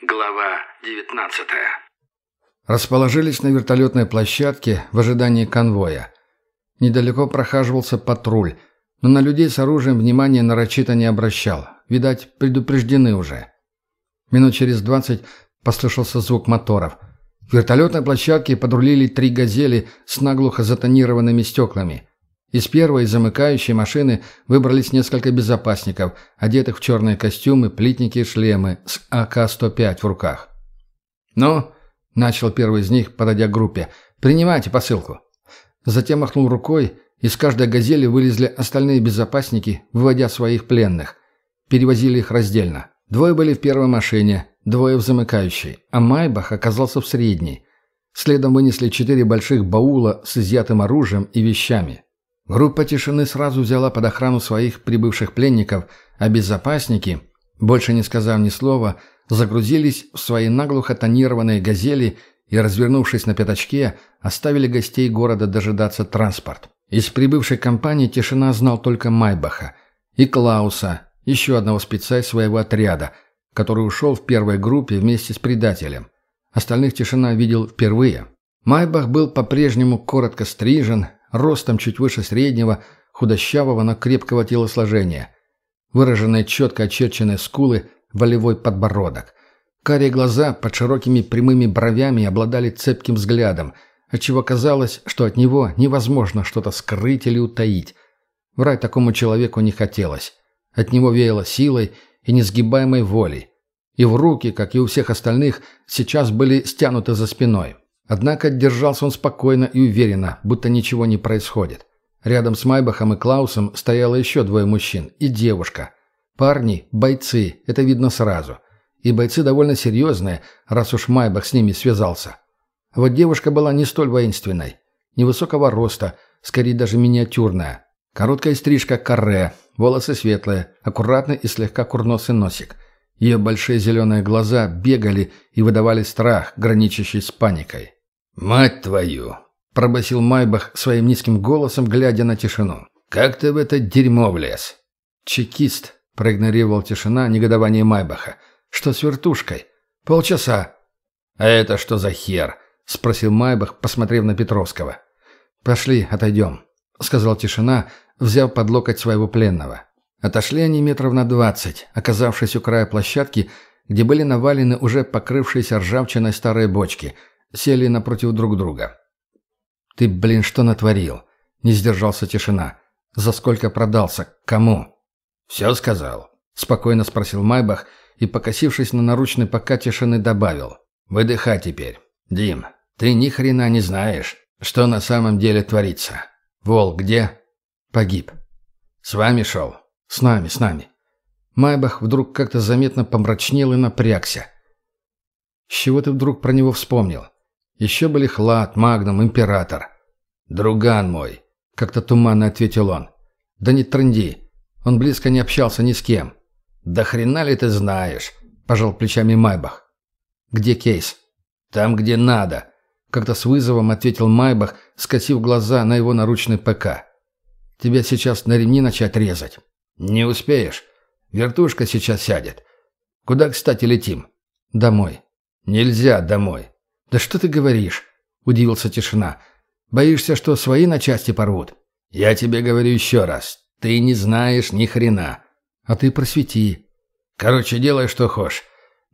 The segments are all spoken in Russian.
Глава 19 Расположились на вертолетной площадке в ожидании конвоя. Недалеко прохаживался патруль, но на людей с оружием внимания нарочито не обращал. Видать, предупреждены уже. Минут через двадцать послышался звук моторов. К вертолетной площадке подрулили три «Газели» с наглухо затонированными стеклами. Из первой замыкающей машины выбрались несколько безопасников, одетых в черные костюмы, плитники и шлемы с АК-105 в руках. «Ну?» – начал первый из них, подойдя к группе. «Принимайте посылку». Затем махнул рукой, и с каждой «Газели» вылезли остальные безопасники, выводя своих пленных. Перевозили их раздельно. Двое были в первой машине, двое в замыкающей, а Майбах оказался в средней. Следом вынесли четыре больших баула с изъятым оружием и вещами. Группа тишины сразу взяла под охрану своих прибывших пленников, а безопасники, больше не сказав ни слова, загрузились в свои наглухо тонированные «Газели» и, развернувшись на пятачке, оставили гостей города дожидаться транспорт. Из прибывшей компании тишина знал только Майбаха и Клауса, еще одного спеца своего отряда, который ушел в первой группе вместе с предателем. Остальных тишина видел впервые. Майбах был по-прежнему коротко стрижен, ростом чуть выше среднего, худощавого, но крепкого телосложения. Выраженные четко очерченные скулы, волевой подбородок. Карие глаза под широкими прямыми бровями обладали цепким взглядом, отчего казалось, что от него невозможно что-то скрыть или утаить. Врать такому человеку не хотелось. От него веяло силой и несгибаемой волей. И в руки, как и у всех остальных, сейчас были стянуты за спиной. Однако держался он спокойно и уверенно, будто ничего не происходит. Рядом с Майбахом и Клаусом стояло еще двое мужчин и девушка. Парни – бойцы, это видно сразу. И бойцы довольно серьезные, раз уж Майбах с ними связался. Вот девушка была не столь воинственной. Невысокого роста, скорее даже миниатюрная. Короткая стрижка каре, волосы светлые, аккуратный и слегка курносый носик. Ее большие зеленые глаза бегали и выдавали страх, граничащий с паникой. «Мать твою!» – пробасил Майбах своим низким голосом, глядя на тишину. «Как ты в это дерьмо влез?» «Чекист», – проигнорировал тишина негодование Майбаха. «Что с вертушкой? Полчаса». «А это что за хер?» – спросил Майбах, посмотрев на Петровского. «Пошли, отойдем», – сказал тишина, взяв под локоть своего пленного. Отошли они метров на двадцать, оказавшись у края площадки, где были навалены уже покрывшиеся ржавчиной старые бочки – сели напротив друг друга. «Ты, блин, что натворил?» — не сдержался тишина. «За сколько продался? Кому?» «Все сказал», — спокойно спросил Майбах и, покосившись на наручный пока тишины, добавил. «Выдыхай теперь. Дим, ты ни хрена не знаешь, что на самом деле творится. Вол где?» «Погиб». «С вами шел?» «С нами, с нами». Майбах вдруг как-то заметно помрачнел и напрягся. «С чего ты вдруг про него вспомнил?» Еще были Хлад, Магнум, Император. «Друган мой», — как-то туманно ответил он. «Да не тренди. Он близко не общался ни с кем». «Да хрена ли ты знаешь?» — пожал плечами Майбах. «Где кейс?» «Там, где надо», — как-то с вызовом ответил Майбах, скосив глаза на его наручный ПК. «Тебя сейчас на ремни начать резать». «Не успеешь. Вертушка сейчас сядет. Куда, кстати, летим?» «Домой». «Нельзя домой. «Да что ты говоришь?» – удивился тишина. «Боишься, что свои на части порвут?» «Я тебе говорю еще раз. Ты не знаешь ни хрена». «А ты просвети». «Короче, делай, что хочешь.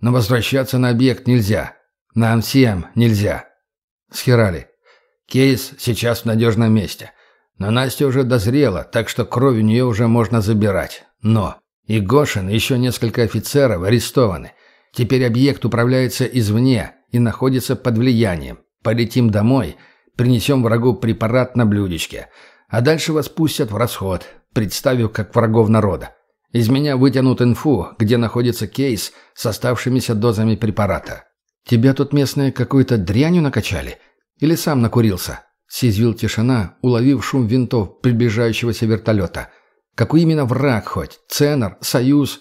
Но возвращаться на объект нельзя. Нам всем нельзя». «Схерали». «Кейс сейчас в надежном месте. Но Настя уже дозрела, так что кровь у нее уже можно забирать. Но и Гошин, и еще несколько офицеров арестованы. Теперь объект управляется извне, и находится под влиянием. Полетим домой, принесем врагу препарат на блюдечке, а дальше вас пустят в расход, представив как врагов народа. Из меня вытянут инфу, где находится кейс с оставшимися дозами препарата. Тебя тут местные какой-то дрянью накачали? Или сам накурился?» Съязвил тишина, уловив шум винтов приближающегося вертолета. «Какой именно враг хоть? Ценор? Союз?»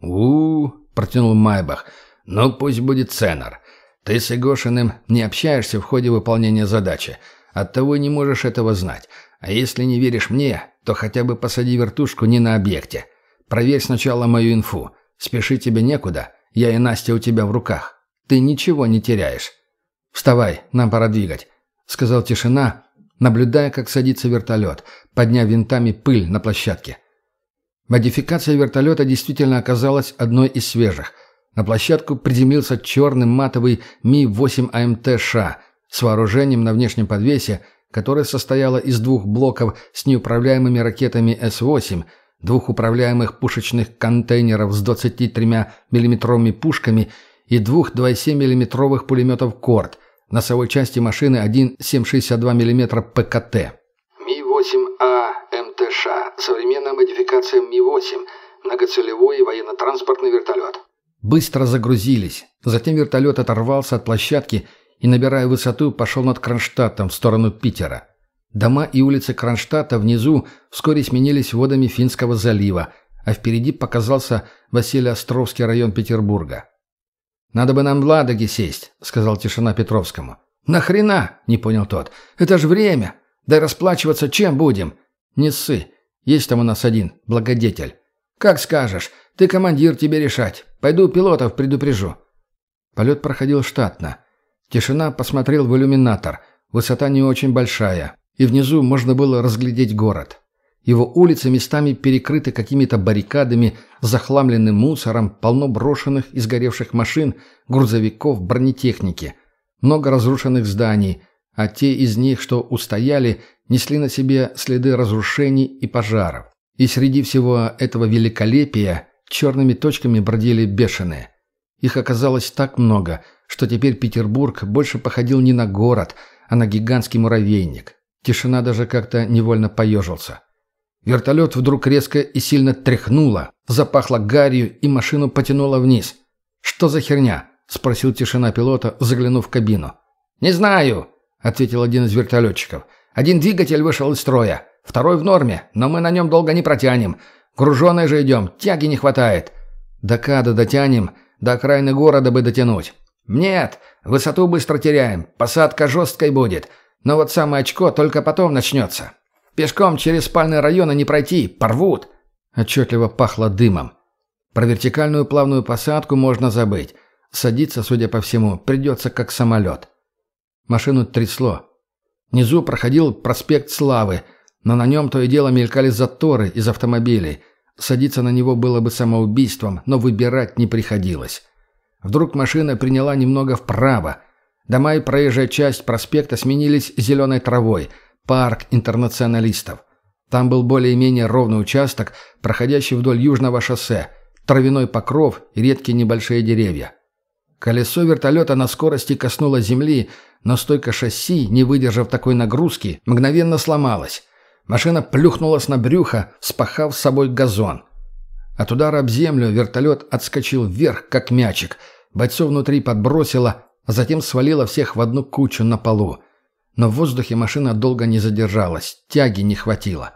у, -у, -у протянул Майбах. «Ну, пусть будет Ценор. Ты с Игошиным не общаешься в ходе выполнения задачи. Оттого не можешь этого знать. А если не веришь мне, то хотя бы посади вертушку не на объекте. Проверь сначала мою инфу. Спеши тебе некуда. Я и Настя у тебя в руках. Ты ничего не теряешь. Вставай, нам пора двигать», — сказал тишина, наблюдая, как садится вертолет, подняв винтами пыль на площадке. Модификация вертолета действительно оказалась одной из свежих. На площадку приземлился черный матовый Ми-8 АМТ-ША с вооружением на внешнем подвесе, которое состояло из двух блоков с неуправляемыми ракетами С-8, двух управляемых пушечных контейнеров с 23 миллиметровыми пушками и двух 2,7 миллиметровых пулеметов «Корт», носовой части машины один 7,62 мм ПКТ. Ми-8А МТШ. Современная модификация Ми-8. Многоцелевой военно-транспортный вертолет. Быстро загрузились. Затем вертолет оторвался от площадки и, набирая высоту, пошел над Кронштадтом в сторону Питера. Дома и улицы Кронштадта внизу вскоре сменились водами Финского залива, а впереди показался Василий-Островский район Петербурга. «Надо бы нам в Ладоге сесть», — сказал Тишина Петровскому. «Нахрена?» — не понял тот. «Это ж время. Да расплачиваться чем будем?» «Не ссы. Есть там у нас один, благодетель». «Как скажешь. Ты командир, тебе решать. Пойду пилотов предупрежу». Полет проходил штатно. Тишина посмотрел в иллюминатор. Высота не очень большая. И внизу можно было разглядеть город. Его улицы местами перекрыты какими-то баррикадами, захламленным мусором, полно брошенных и сгоревших машин, грузовиков, бронетехники. Много разрушенных зданий, а те из них, что устояли, несли на себе следы разрушений и пожаров. И среди всего этого великолепия черными точками бродили бешеные. Их оказалось так много, что теперь Петербург больше походил не на город, а на гигантский муравейник. Тишина даже как-то невольно поежился. Вертолет вдруг резко и сильно тряхнуло, запахло гарью и машину потянуло вниз. «Что за херня?» – спросил тишина пилота, заглянув в кабину. «Не знаю», – ответил один из вертолетчиков. «Один двигатель вышел из строя, второй в норме, но мы на нем долго не протянем. Груженые же идем, тяги не хватает». «До Када дотянем, до окраины города бы дотянуть». «Нет, высоту быстро теряем, посадка жесткой будет, но вот самое очко только потом начнется». Пешком через спальные районы не пройти, порвут!» Отчетливо пахло дымом. Про вертикальную плавную посадку можно забыть. Садиться, судя по всему, придется как самолет. Машину трясло. Внизу проходил проспект Славы, но на нем то и дело мелькали заторы из автомобилей. Садиться на него было бы самоубийством, но выбирать не приходилось. Вдруг машина приняла немного вправо. Дома и проезжая часть проспекта сменились зеленой травой – парк интернационалистов. Там был более-менее ровный участок, проходящий вдоль южного шоссе, травяной покров и редкие небольшие деревья. Колесо вертолета на скорости коснулось земли, но стойка шасси, не выдержав такой нагрузки, мгновенно сломалась. Машина плюхнулась на брюхо, спахав с собой газон. От удара об землю вертолет отскочил вверх, как мячик. Бойцов внутри подбросило, а затем свалило всех в одну кучу на полу. Но в воздухе машина долго не задержалась, тяги не хватило.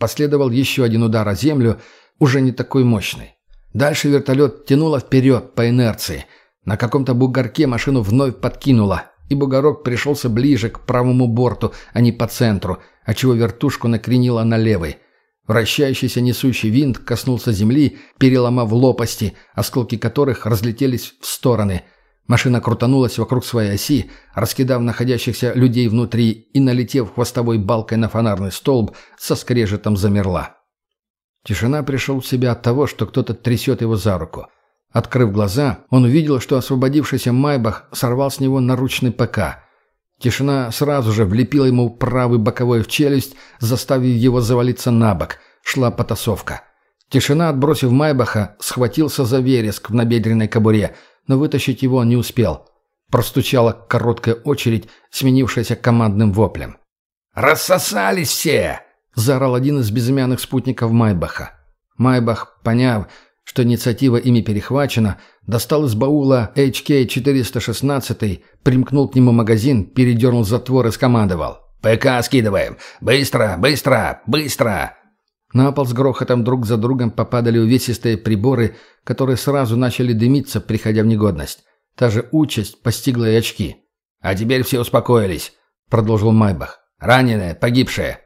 Последовал еще один удар о землю, уже не такой мощный. Дальше вертолет тянуло вперед по инерции. На каком-то бугорке машину вновь подкинуло, и бугорок пришелся ближе к правому борту, а не по центру, отчего вертушку накренило на левый. Вращающийся несущий винт коснулся земли, переломав лопасти, осколки которых разлетелись в стороны – Машина крутанулась вокруг своей оси, раскидав находящихся людей внутри и, налетев хвостовой балкой на фонарный столб, со скрежетом замерла. Тишина пришел в себя от того, что кто-то трясет его за руку. Открыв глаза, он увидел, что освободившийся Майбах сорвал с него наручный ПК. Тишина сразу же влепила ему правый боковой в челюсть, заставив его завалиться на бок. Шла потасовка. Тишина, отбросив Майбаха, схватился за вереск в набедренной кобуре – но вытащить его не успел. Простучала короткая очередь, сменившаяся командным воплем. «Рассосались все!» – заорал один из безымянных спутников Майбаха. Майбах, поняв, что инициатива ими перехвачена, достал из баула HK-416, примкнул к нему магазин, передернул затвор и скомандовал. «ПК скидываем! Быстро, быстро, быстро!» На пол с грохотом друг за другом попадали увесистые приборы, которые сразу начали дымиться, приходя в негодность. Та же участь постигла и очки. «А теперь все успокоились», — продолжил Майбах. «Раненые, погибшие».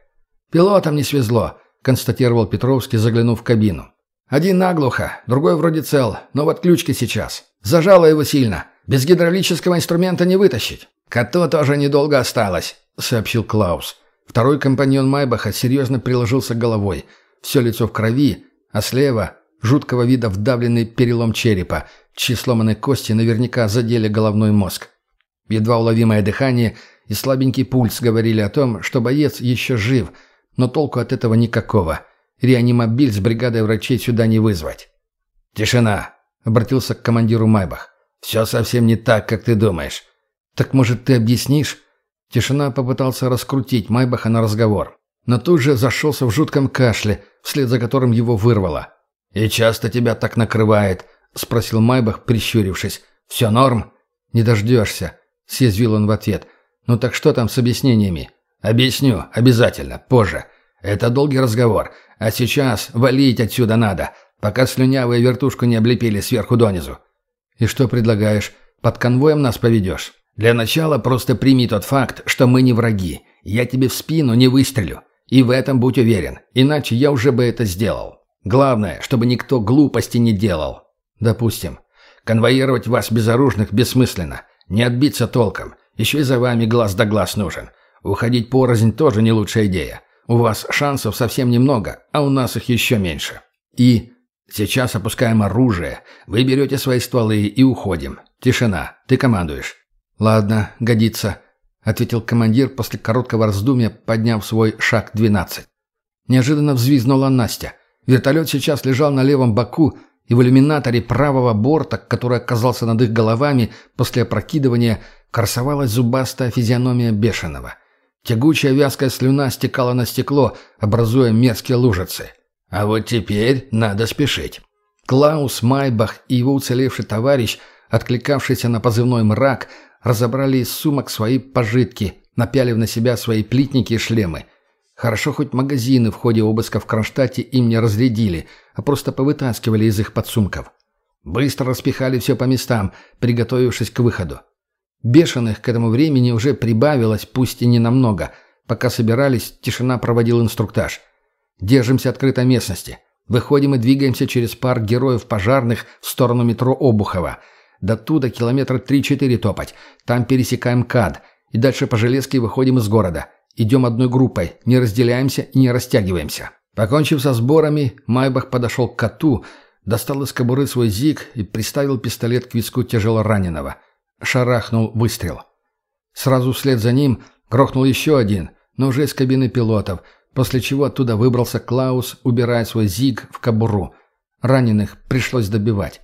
«Пилотам не свезло», — констатировал Петровский, заглянув в кабину. Один наглухо, другой вроде цел, но в отключке сейчас. Зажало его сильно. Без гидравлического инструмента не вытащить. Коту тоже недолго осталось», — сообщил Клаус. Второй компаньон Майбаха серьезно приложился головой. Все лицо в крови, а слева — жуткого вида вдавленный перелом черепа, чьи сломанные кости наверняка задели головной мозг. Едва уловимое дыхание и слабенький пульс говорили о том, что боец еще жив, но толку от этого никакого. Реанимобиль с бригадой врачей сюда не вызвать. «Тишина!» — обратился к командиру Майбах. «Все совсем не так, как ты думаешь. Так, может, ты объяснишь?» Тишина попытался раскрутить Майбаха на разговор, но тут же зашелся в жутком кашле, вслед за которым его вырвало. «И часто тебя так накрывает?» — спросил Майбах, прищурившись. «Все норм?» «Не дождешься», — съязвил он в ответ. «Ну так что там с объяснениями?» «Объясню, обязательно, позже. Это долгий разговор. А сейчас валить отсюда надо, пока слюнявые вертушку не облепили сверху донизу». «И что предлагаешь? Под конвоем нас поведешь?» «Для начала просто прими тот факт, что мы не враги. Я тебе в спину не выстрелю. И в этом будь уверен, иначе я уже бы это сделал. Главное, чтобы никто глупости не делал. Допустим. Конвоировать вас безоружных бессмысленно. Не отбиться толком. Еще и за вами глаз да глаз нужен. Уходить порознь тоже не лучшая идея. У вас шансов совсем немного, а у нас их еще меньше. И сейчас опускаем оружие. Вы берете свои стволы и уходим. Тишина. Ты командуешь. «Ладно, годится», — ответил командир после короткого раздумья, подняв свой шаг 12. Неожиданно взвизгнула Настя. Вертолет сейчас лежал на левом боку, и в иллюминаторе правого борта, который оказался над их головами после опрокидывания, красовалась зубастая физиономия бешеного. Тягучая вязкая слюна стекала на стекло, образуя мерзкие лужицы. А вот теперь надо спешить. Клаус Майбах и его уцелевший товарищ, откликавшийся на позывной «мрак», разобрали из сумок свои пожитки, напялив на себя свои плитники и шлемы. Хорошо хоть магазины в ходе обыска в Кронштадте им не разрядили, а просто повытаскивали из их подсумков. Быстро распихали все по местам, приготовившись к выходу. Бешеных к этому времени уже прибавилось, пусть и не намного. Пока собирались, тишина проводил инструктаж. Держимся открытой местности. Выходим и двигаемся через парк героев пожарных в сторону метро Обухова – до туда километра три-четыре топать. Там пересекаем КАД. И дальше по железке выходим из города. Идем одной группой. Не разделяемся и не растягиваемся. Покончив со сборами, Майбах подошел к коту, достал из кобуры свой зиг и приставил пистолет к виску тяжело раненого. Шарахнул выстрел. Сразу вслед за ним грохнул еще один, но уже из кабины пилотов, после чего оттуда выбрался Клаус, убирая свой зиг в кобуру. Раненых пришлось добивать.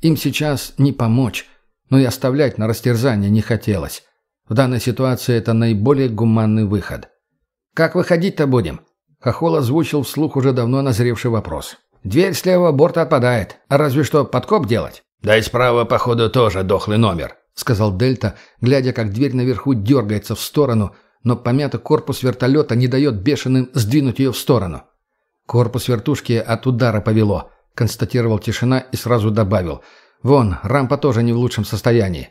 Им сейчас не помочь, но и оставлять на растерзание не хотелось. В данной ситуации это наиболее гуманный выход. «Как выходить-то будем?» Хохол озвучил вслух уже давно назревший вопрос. «Дверь с левого борта отпадает. А разве что подкоп делать?» «Да и справа, походу, тоже дохлый номер», — сказал Дельта, глядя, как дверь наверху дергается в сторону, но помятый корпус вертолета не дает бешеным сдвинуть ее в сторону. Корпус вертушки от удара повело. Констатировал тишина и сразу добавил. «Вон, рампа тоже не в лучшем состоянии».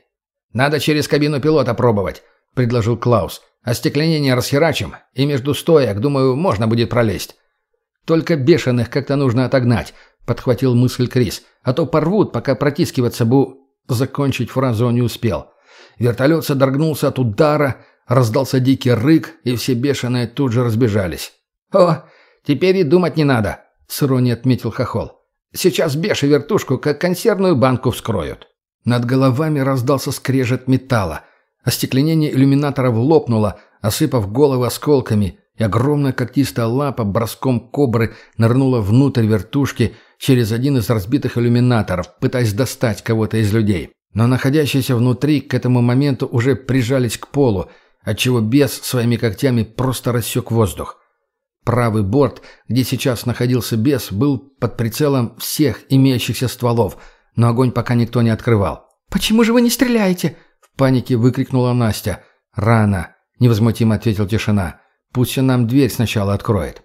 «Надо через кабину пилота пробовать», — предложил Клаус. «Остекление расхерачим, и между стоек, думаю, можно будет пролезть». «Только бешеных как-то нужно отогнать», — подхватил мысль Крис. «А то порвут, пока протискиваться бу...» Закончить фразу он не успел. Вертолет содрогнулся от удара, раздался дикий рык, и все бешеные тут же разбежались. «О, теперь и думать не надо», — с отметил Хохол. Сейчас беши вертушку, как консервную банку вскроют». Над головами раздался скрежет металла. Остекленение иллюминаторов лопнуло, осыпав головы осколками, и огромная когтистая лапа броском кобры нырнула внутрь вертушки через один из разбитых иллюминаторов, пытаясь достать кого-то из людей. Но находящиеся внутри к этому моменту уже прижались к полу, отчего бес своими когтями просто рассек воздух. Правый борт, где сейчас находился бес, был под прицелом всех имеющихся стволов, но огонь пока никто не открывал. «Почему же вы не стреляете?» — в панике выкрикнула Настя. «Рано», — невозмутимо ответил тишина. «Пусть он нам дверь сначала откроет».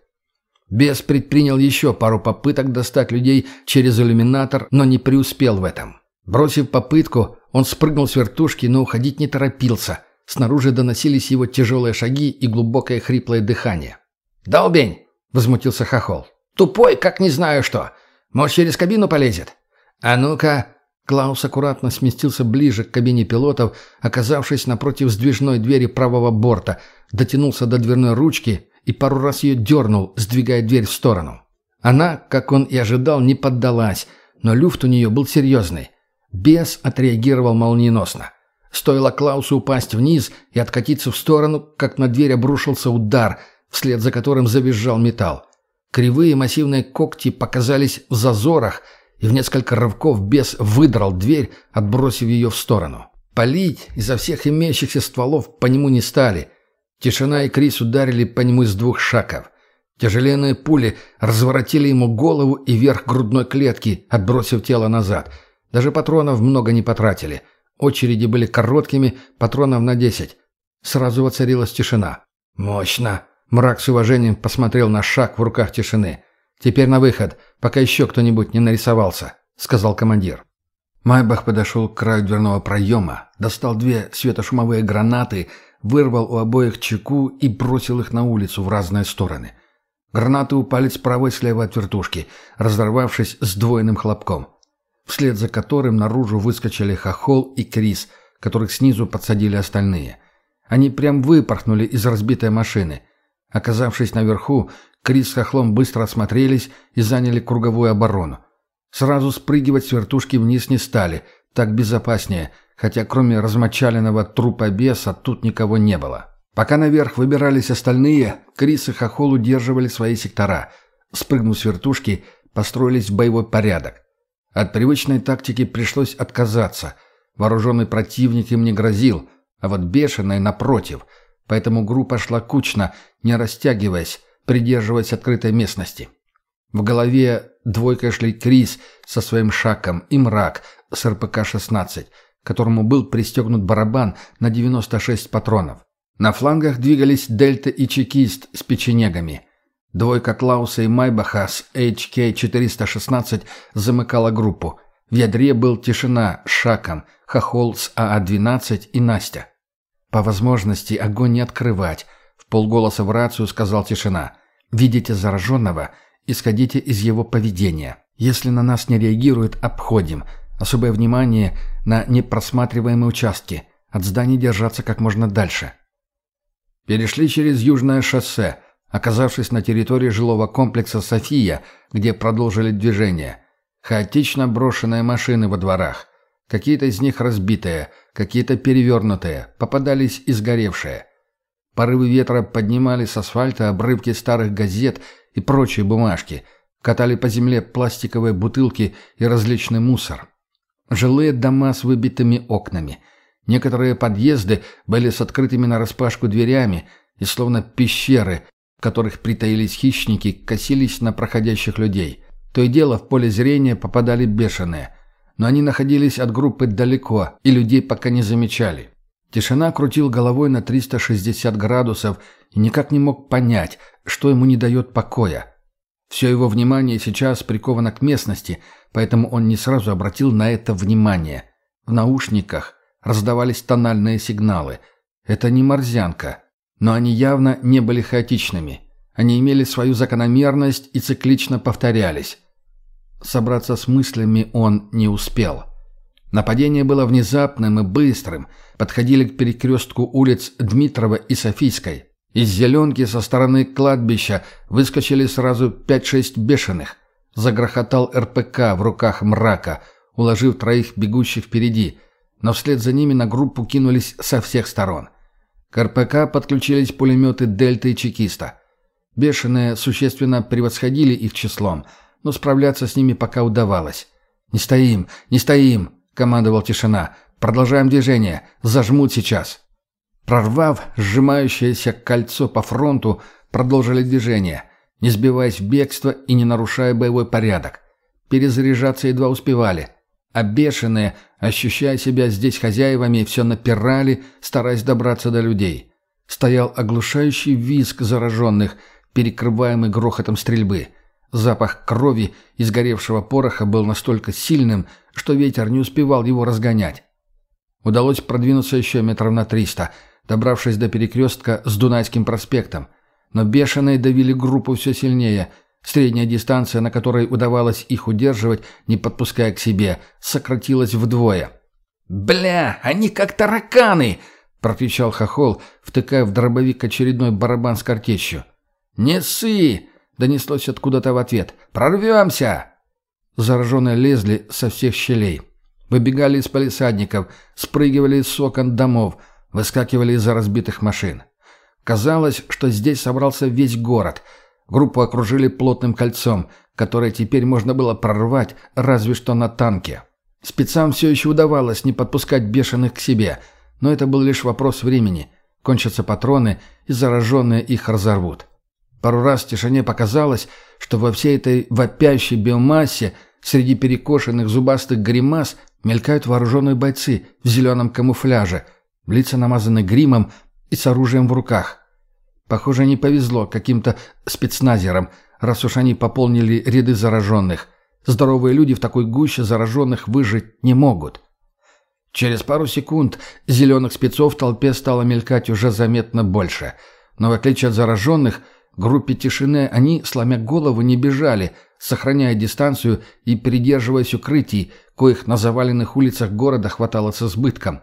Бес предпринял еще пару попыток достать людей через иллюминатор, но не преуспел в этом. Бросив попытку, он спрыгнул с вертушки, но уходить не торопился. Снаружи доносились его тяжелые шаги и глубокое хриплое дыхание. «Долбень!» — возмутился Хохол. «Тупой, как не знаю что. Может, через кабину полезет? А ну-ка!» Клаус аккуратно сместился ближе к кабине пилотов, оказавшись напротив сдвижной двери правого борта, дотянулся до дверной ручки и пару раз ее дернул, сдвигая дверь в сторону. Она, как он и ожидал, не поддалась, но люфт у нее был серьезный. Бес отреагировал молниеносно. Стоило Клаусу упасть вниз и откатиться в сторону, как на дверь обрушился удар, вслед за которым завизжал металл. Кривые массивные когти показались в зазорах, и в несколько рывков бес выдрал дверь, отбросив ее в сторону. Полить изо всех имеющихся стволов по нему не стали. Тишина и Крис ударили по нему из двух шагов. Тяжеленные пули разворотили ему голову и верх грудной клетки, отбросив тело назад. Даже патронов много не потратили. Очереди были короткими, патронов на десять. Сразу воцарилась тишина. «Мощно!» Мрак с уважением посмотрел на шаг в руках тишины. «Теперь на выход, пока еще кто-нибудь не нарисовался», — сказал командир. Майбах подошел к краю дверного проема, достал две светошумовые гранаты, вырвал у обоих чеку и бросил их на улицу в разные стороны. Гранаты упали справа и слева от вертушки, разорвавшись сдвоенным хлопком, вслед за которым наружу выскочили Хохол и Крис, которых снизу подсадили остальные. Они прям выпорхнули из разбитой машины. Оказавшись наверху, Крис с Хохлом быстро осмотрелись и заняли круговую оборону. Сразу спрыгивать с вертушки вниз не стали, так безопаснее, хотя кроме размочаленного трупа беса тут никого не было. Пока наверх выбирались остальные, Крис и Хохол удерживали свои сектора. Спрыгнув с вертушки, построились в боевой порядок. От привычной тактики пришлось отказаться. Вооруженный противник им не грозил, а вот бешеный напротив – поэтому группа шла кучно, не растягиваясь, придерживаясь открытой местности. В голове двойкой шли Крис со своим шаком и мрак с РПК-16, которому был пристегнут барабан на 96 патронов. На флангах двигались Дельта и Чекист с печенегами. Двойка Клауса и Майбаха с HK-416 замыкала группу. В ядре был Тишина с Шаком, Хохол с АА-12 и Настя. «По возможности огонь не открывать», — в полголоса в рацию сказал тишина. «Видите зараженного, исходите из его поведения. Если на нас не реагирует, обходим. Особое внимание на непросматриваемые участки. От зданий держаться как можно дальше». Перешли через Южное шоссе, оказавшись на территории жилого комплекса «София», где продолжили движение. Хаотично брошенные машины во дворах. Какие-то из них разбитые, какие-то перевернутые, попадались и сгоревшие. Порывы ветра поднимали с асфальта обрывки старых газет и прочие бумажки, катали по земле пластиковые бутылки и различный мусор. Жилые дома с выбитыми окнами. Некоторые подъезды были с открытыми нараспашку дверями и словно пещеры, в которых притаились хищники, косились на проходящих людей. То и дело в поле зрения попадали бешеные – но они находились от группы далеко, и людей пока не замечали. Тишина крутил головой на 360 градусов и никак не мог понять, что ему не дает покоя. Все его внимание сейчас приковано к местности, поэтому он не сразу обратил на это внимание. В наушниках раздавались тональные сигналы. Это не морзянка, но они явно не были хаотичными. Они имели свою закономерность и циклично повторялись. Собраться с мыслями он не успел. Нападение было внезапным и быстрым. Подходили к перекрестку улиц Дмитрова и Софийской. Из зеленки со стороны кладбища выскочили сразу пять-шесть бешеных. Загрохотал РПК в руках мрака, уложив троих бегущих впереди. Но вслед за ними на группу кинулись со всех сторон. К РПК подключились пулеметы «Дельта» и «Чекиста». Бешеные существенно превосходили их числом – но справляться с ними пока удавалось. «Не стоим, не стоим!» — командовал тишина. «Продолжаем движение. Зажмут сейчас». Прорвав сжимающееся кольцо по фронту, продолжили движение, не сбиваясь в бегство и не нарушая боевой порядок. Перезаряжаться едва успевали, а бешеные, ощущая себя здесь хозяевами, все напирали, стараясь добраться до людей. Стоял оглушающий визг зараженных, перекрываемый грохотом стрельбы. Запах крови и сгоревшего пороха был настолько сильным, что ветер не успевал его разгонять. Удалось продвинуться еще метров на триста, добравшись до перекрестка с Дунайским проспектом. Но бешеные давили группу все сильнее. Средняя дистанция, на которой удавалось их удерживать, не подпуская к себе, сократилась вдвое. «Бля, они как тараканы!» — прокричал Хохол, втыкая в дробовик очередной барабан с картечью. «Не ссы!» — донеслось откуда-то в ответ. «Прорвемся!» Зараженные лезли со всех щелей. Выбегали из палисадников, спрыгивали из окон домов, выскакивали из-за разбитых машин. Казалось, что здесь собрался весь город. Группу окружили плотным кольцом, которое теперь можно было прорвать разве что на танке. Спецам все еще удавалось не подпускать бешеных к себе, но это был лишь вопрос времени. Кончатся патроны, и зараженные их разорвут. Пару раз в тишине показалось, что во всей этой вопящей биомассе среди перекошенных зубастых гримас мелькают вооруженные бойцы в зеленом камуфляже, лица намазаны гримом и с оружием в руках. Похоже, не повезло каким-то спецназерам, раз уж они пополнили ряды зараженных. Здоровые люди в такой гуще зараженных выжить не могут. Через пару секунд зеленых спецов в толпе стало мелькать уже заметно больше. Но в отличие от зараженных, группе тишины они, сломя голову, не бежали, сохраняя дистанцию и придерживаясь укрытий, коих на заваленных улицах города хватало с избытком.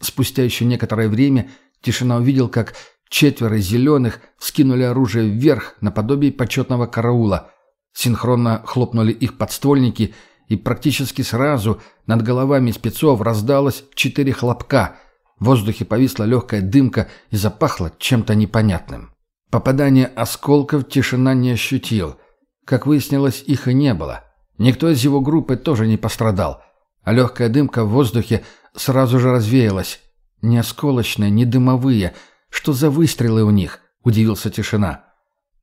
Спустя еще некоторое время Тишина увидел, как четверо зеленых скинули оружие вверх наподобие почетного караула. Синхронно хлопнули их подствольники, и практически сразу над головами спецов раздалось четыре хлопка. В воздухе повисла легкая дымка и запахло чем-то непонятным. Попадание осколков тишина не ощутил. Как выяснилось, их и не было. Никто из его группы тоже не пострадал. А легкая дымка в воздухе сразу же развеялась. Не осколочные, не дымовые. Что за выстрелы у них? Удивился тишина.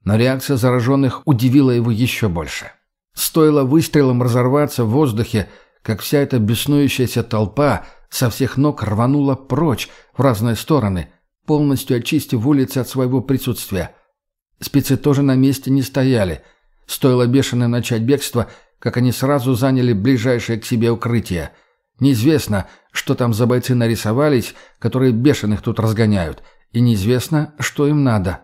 Но реакция зараженных удивила его еще больше. Стоило выстрелом разорваться в воздухе, как вся эта беснующаяся толпа со всех ног рванула прочь в разные стороны, полностью очистив улицы от своего присутствия. Спецы тоже на месте не стояли. Стоило бешено начать бегство, как они сразу заняли ближайшее к себе укрытие. Неизвестно, что там за бойцы нарисовались, которые бешеных тут разгоняют, и неизвестно, что им надо.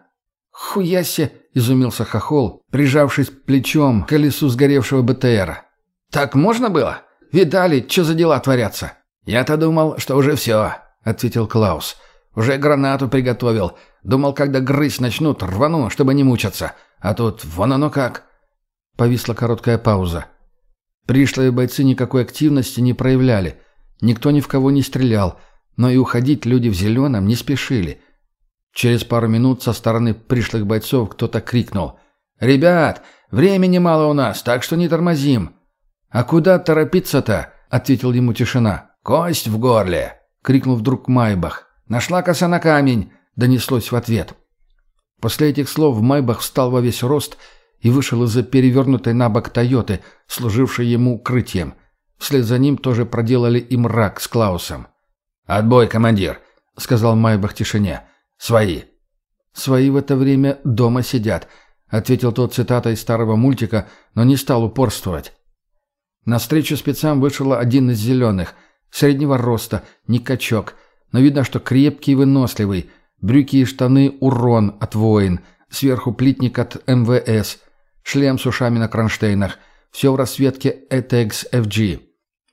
«Хуясе!» — изумился Хохол, прижавшись плечом к колесу сгоревшего БТРа. «Так можно было? Видали, что за дела творятся?» «Я-то думал, что уже все», — ответил Клаус. «Уже гранату приготовил. Думал, когда грызть начнут, рвану, чтобы не мучаться. А тут вон оно как». Повисла короткая пауза. Пришлые бойцы никакой активности не проявляли. Никто ни в кого не стрелял, но и уходить люди в зеленом не спешили. Через пару минут со стороны пришлых бойцов кто-то крикнул. «Ребят, времени мало у нас, так что не тормозим». «А куда торопиться-то?» — ответил ему тишина. «Кость в горле!» — крикнул вдруг Майбах. «Нашла коса на камень!» — донеслось в ответ. После этих слов Майбах встал во весь рост и вышел из-за перевернутой на бок «Тойоты», служившей ему укрытием. Вслед за ним тоже проделали и мрак с Клаусом. «Отбой, командир», — сказал Майбах тишине. «Свои». «Свои в это время дома сидят», — ответил тот цитатой старого мультика, но не стал упорствовать. На встречу спецам вышел один из зеленых, среднего роста, не качок, но видно, что крепкий и выносливый, брюки и штаны урон от воин, сверху плитник от МВС, шлем с ушами на кронштейнах, все в расцветке ETEX FG.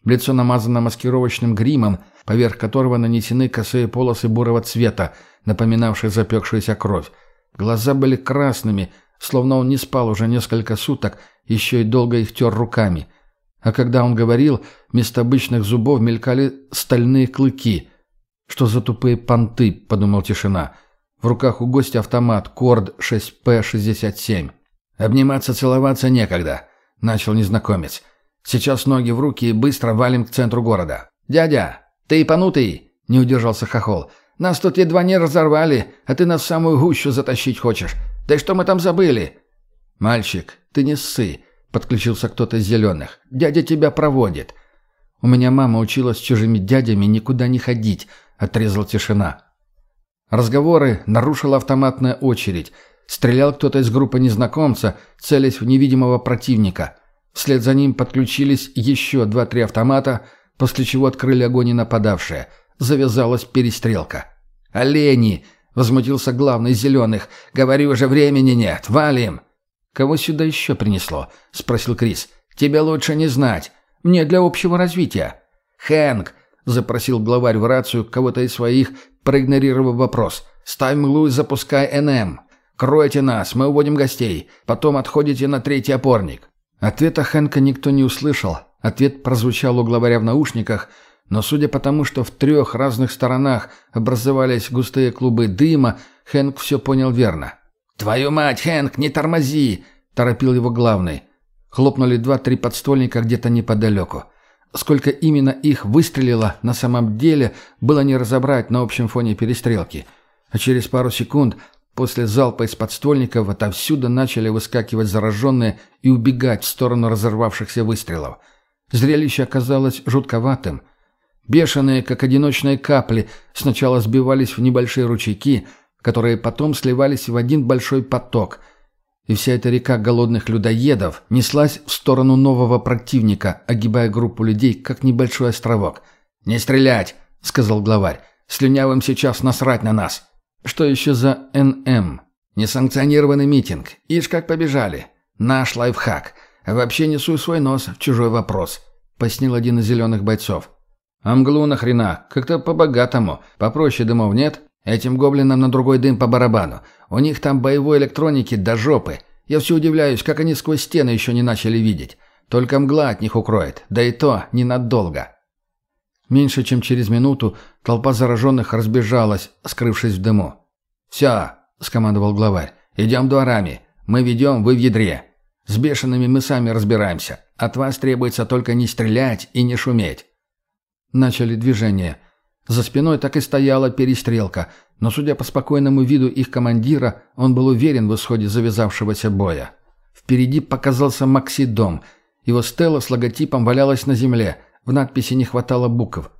Лицо намазано маскировочным гримом, поверх которого нанесены косые полосы бурого цвета, напоминавшие запекшуюся кровь. Глаза были красными, словно он не спал уже несколько суток, еще и долго их тер руками. А когда он говорил, вместо обычных зубов мелькали стальные клыки. «Что за тупые понты?» — подумал тишина. В руках у гостя автомат Корд 6П-67. «Обниматься, целоваться некогда», — начал незнакомец. Сейчас ноги в руки и быстро валим к центру города. «Дядя, ты понутый?» — не удержался Хохол. «Нас тут едва не разорвали, а ты нас в самую гущу затащить хочешь. Да и что мы там забыли?» «Мальчик, ты не ссы», — подключился кто-то из зеленых. «Дядя тебя проводит». «У меня мама училась с чужими дядями никуда не ходить», — отрезал тишина. Разговоры нарушила автоматная очередь. Стрелял кто-то из группы незнакомца, целясь в невидимого противника. Вслед за ним подключились еще два-три автомата, после чего открыли огонь и нападавшие. Завязалась перестрелка. «Олени!» — возмутился главный зеленых. «Говорю же, времени нет! Валим!» «Кого сюда еще принесло?» — спросил Крис. «Тебе лучше не знать. Мне для общего развития». «Хэнк!» — запросил главарь в рацию кого-то из своих, проигнорировав вопрос. «Ставь мглу и запускай НМ. Кройте нас, мы уводим гостей. Потом отходите на третий опорник». Ответа Хэнка никто не услышал. Ответ прозвучал у главаря в наушниках, но судя по тому, что в трех разных сторонах образовались густые клубы дыма, Хэнк все понял верно. «Твою мать, Хэнк, не тормози!» – торопил его главный. Хлопнули два-три подствольника где-то неподалеку. Сколько именно их выстрелило, на самом деле было не разобрать на общем фоне перестрелки. А через пару секунд после залпа из подствольников отовсюду начали выскакивать зараженные и убегать в сторону разорвавшихся выстрелов. Зрелище оказалось жутковатым. Бешеные, как одиночные капли, сначала сбивались в небольшие ручейки, которые потом сливались в один большой поток – и вся эта река голодных людоедов неслась в сторону нового противника, огибая группу людей, как небольшой островок. «Не стрелять!» — сказал главарь. «Слюнявым сейчас насрать на нас!» «Что еще за НМ?» «Несанкционированный митинг. Ишь, как побежали. Наш лайфхак. Вообще несу свой нос в чужой вопрос», — пояснил один из зеленых бойцов. «Амглу нахрена? Как-то по-богатому. Попроще дымов нет?» Этим гоблинам на другой дым по барабану. У них там боевой электроники до жопы. Я все удивляюсь, как они сквозь стены еще не начали видеть. Только мгла от них укроет, да и то ненадолго. Меньше чем через минуту толпа зараженных разбежалась, скрывшись в дыму. «Все», — скомандовал главарь, — «идем дворами. Мы ведем, вы в ядре. С бешеными мы сами разбираемся. От вас требуется только не стрелять и не шуметь». Начали движение — за спиной так и стояла перестрелка, но, судя по спокойному виду их командира, он был уверен в исходе завязавшегося боя. Впереди показался Максидом. Его стела с логотипом валялась на земле, в надписи не хватало букв.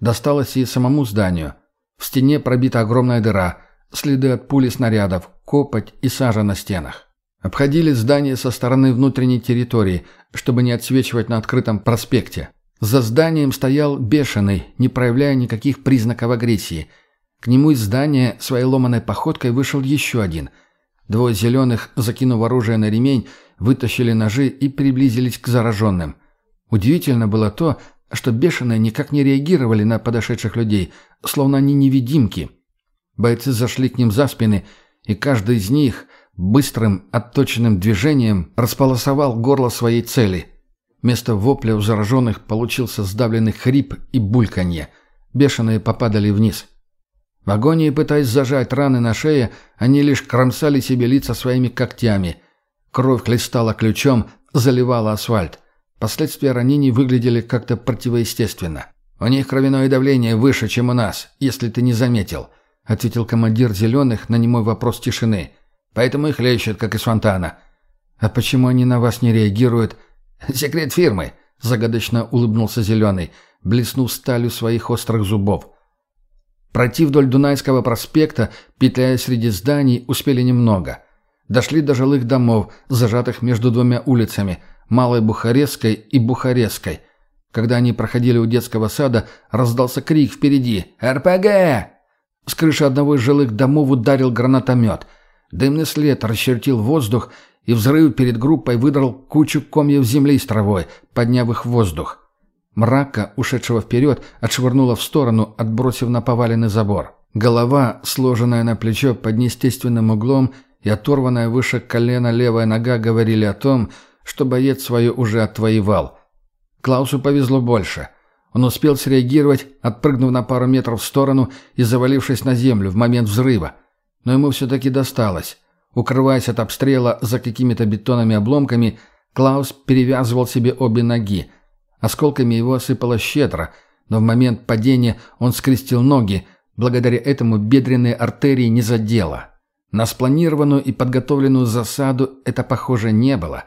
Досталось и самому зданию. В стене пробита огромная дыра, следы от пули снарядов, копоть и сажа на стенах. Обходили здание со стороны внутренней территории, чтобы не отсвечивать на открытом проспекте. За зданием стоял бешеный, не проявляя никаких признаков агрессии. К нему из здания своей ломаной походкой вышел еще один. Двое зеленых, закинув оружие на ремень, вытащили ножи и приблизились к зараженным. Удивительно было то, что бешеные никак не реагировали на подошедших людей, словно они невидимки. Бойцы зашли к ним за спины, и каждый из них быстрым, отточенным движением располосовал горло своей цели – Вместо вопля у зараженных получился сдавленный хрип и бульканье. Бешеные попадали вниз. В агонии, пытаясь зажать раны на шее, они лишь кромсали себе лица своими когтями. Кровь хлестала ключом, заливала асфальт. Последствия ранений выглядели как-то противоестественно. «У них кровяное давление выше, чем у нас, если ты не заметил», — ответил командир «Зеленых» на немой вопрос тишины. «Поэтому их лещут, как из фонтана». «А почему они на вас не реагируют?» «Секрет фирмы», — загадочно улыбнулся Зеленый, блеснув сталью своих острых зубов. Пройти вдоль Дунайского проспекта, петляя среди зданий, успели немного. Дошли до жилых домов, зажатых между двумя улицами, Малой Бухарестской и Бухарестской. Когда они проходили у детского сада, раздался крик впереди «РПГ!». С крыши одного из жилых домов ударил гранатомет. Дымный след расчертил воздух, и взрыв перед группой выдрал кучу комьев земли с травой, подняв их в воздух. Мрака, ушедшего вперед, отшвырнула в сторону, отбросив на поваленный забор. Голова, сложенная на плечо под неестественным углом и оторванная выше колена левая нога говорили о том, что боец свое уже отвоевал. Клаусу повезло больше. Он успел среагировать, отпрыгнув на пару метров в сторону и завалившись на землю в момент взрыва. Но ему все-таки досталось. Укрываясь от обстрела за какими-то бетонными обломками, Клаус перевязывал себе обе ноги. Осколками его осыпало щедро, но в момент падения он скрестил ноги, благодаря этому бедренные артерии не задело. На спланированную и подготовленную засаду это похоже не было.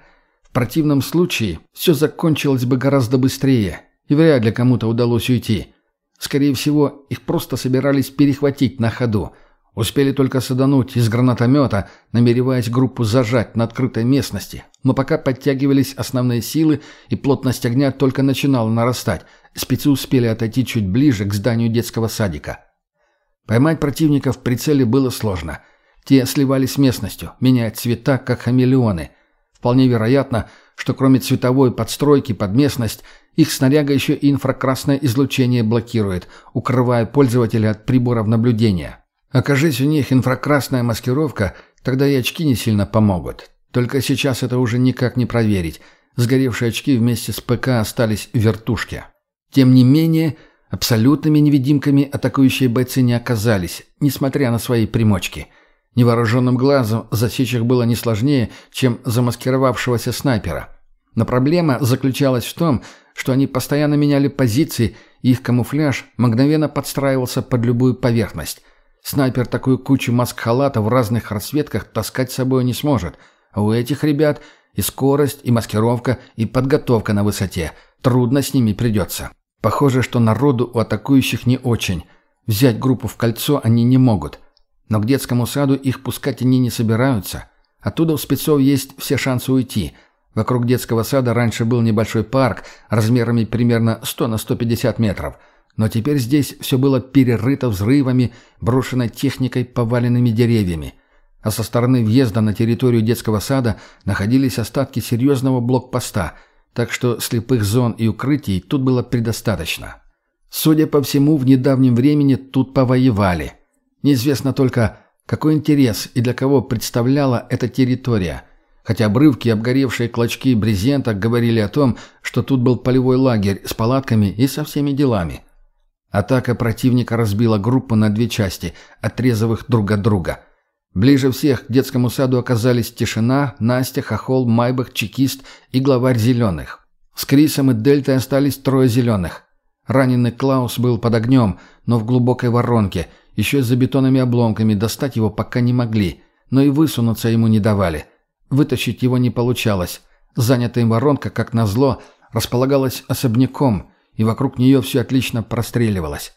В противном случае все закончилось бы гораздо быстрее, и вряд ли кому-то удалось уйти. Скорее всего, их просто собирались перехватить на ходу – Успели только садануть из гранатомета, намереваясь группу зажать на открытой местности. Но пока подтягивались основные силы, и плотность огня только начинала нарастать, спецы успели отойти чуть ближе к зданию детского садика. Поймать противника в прицеле было сложно. Те сливались с местностью, меняя цвета, как хамелеоны. Вполне вероятно, что кроме цветовой подстройки под местность, их снаряга еще и инфракрасное излучение блокирует, укрывая пользователя от приборов наблюдения. Окажись у них инфракрасная маскировка, тогда и очки не сильно помогут. Только сейчас это уже никак не проверить. Сгоревшие очки вместе с ПК остались в вертушке. Тем не менее, абсолютными невидимками атакующие бойцы не оказались, несмотря на свои примочки – Невооруженным глазом засечь их было не сложнее, чем замаскировавшегося снайпера. Но проблема заключалась в том, что они постоянно меняли позиции, и их камуфляж мгновенно подстраивался под любую поверхность. Снайпер такую кучу маск-халата в разных расцветках таскать с собой не сможет, а у этих ребят и скорость, и маскировка, и подготовка на высоте. Трудно с ними придется. Похоже, что народу у атакующих не очень. Взять группу в кольцо они не могут – но к детскому саду их пускать они не собираются. Оттуда у спецов есть все шансы уйти. Вокруг детского сада раньше был небольшой парк размерами примерно 100 на 150 метров. Но теперь здесь все было перерыто взрывами, брошенной техникой, поваленными деревьями. А со стороны въезда на территорию детского сада находились остатки серьезного блокпоста, так что слепых зон и укрытий тут было предостаточно. Судя по всему, в недавнем времени тут повоевали – Неизвестно только, какой интерес и для кого представляла эта территория. Хотя обрывки и обгоревшие клочки брезента говорили о том, что тут был полевой лагерь с палатками и со всеми делами. Атака противника разбила группу на две части, отрезав их друг от друга. Ближе всех к детскому саду оказались Тишина, Настя, Хохол, Майбах, Чекист и главарь Зеленых. С Крисом и Дельтой остались трое Зеленых. Раненый Клаус был под огнем, но в глубокой воронке – еще за бетонными обломками достать его пока не могли, но и высунуться ему не давали. Вытащить его не получалось. Занятая им воронка, как назло, располагалась особняком, и вокруг нее все отлично простреливалось.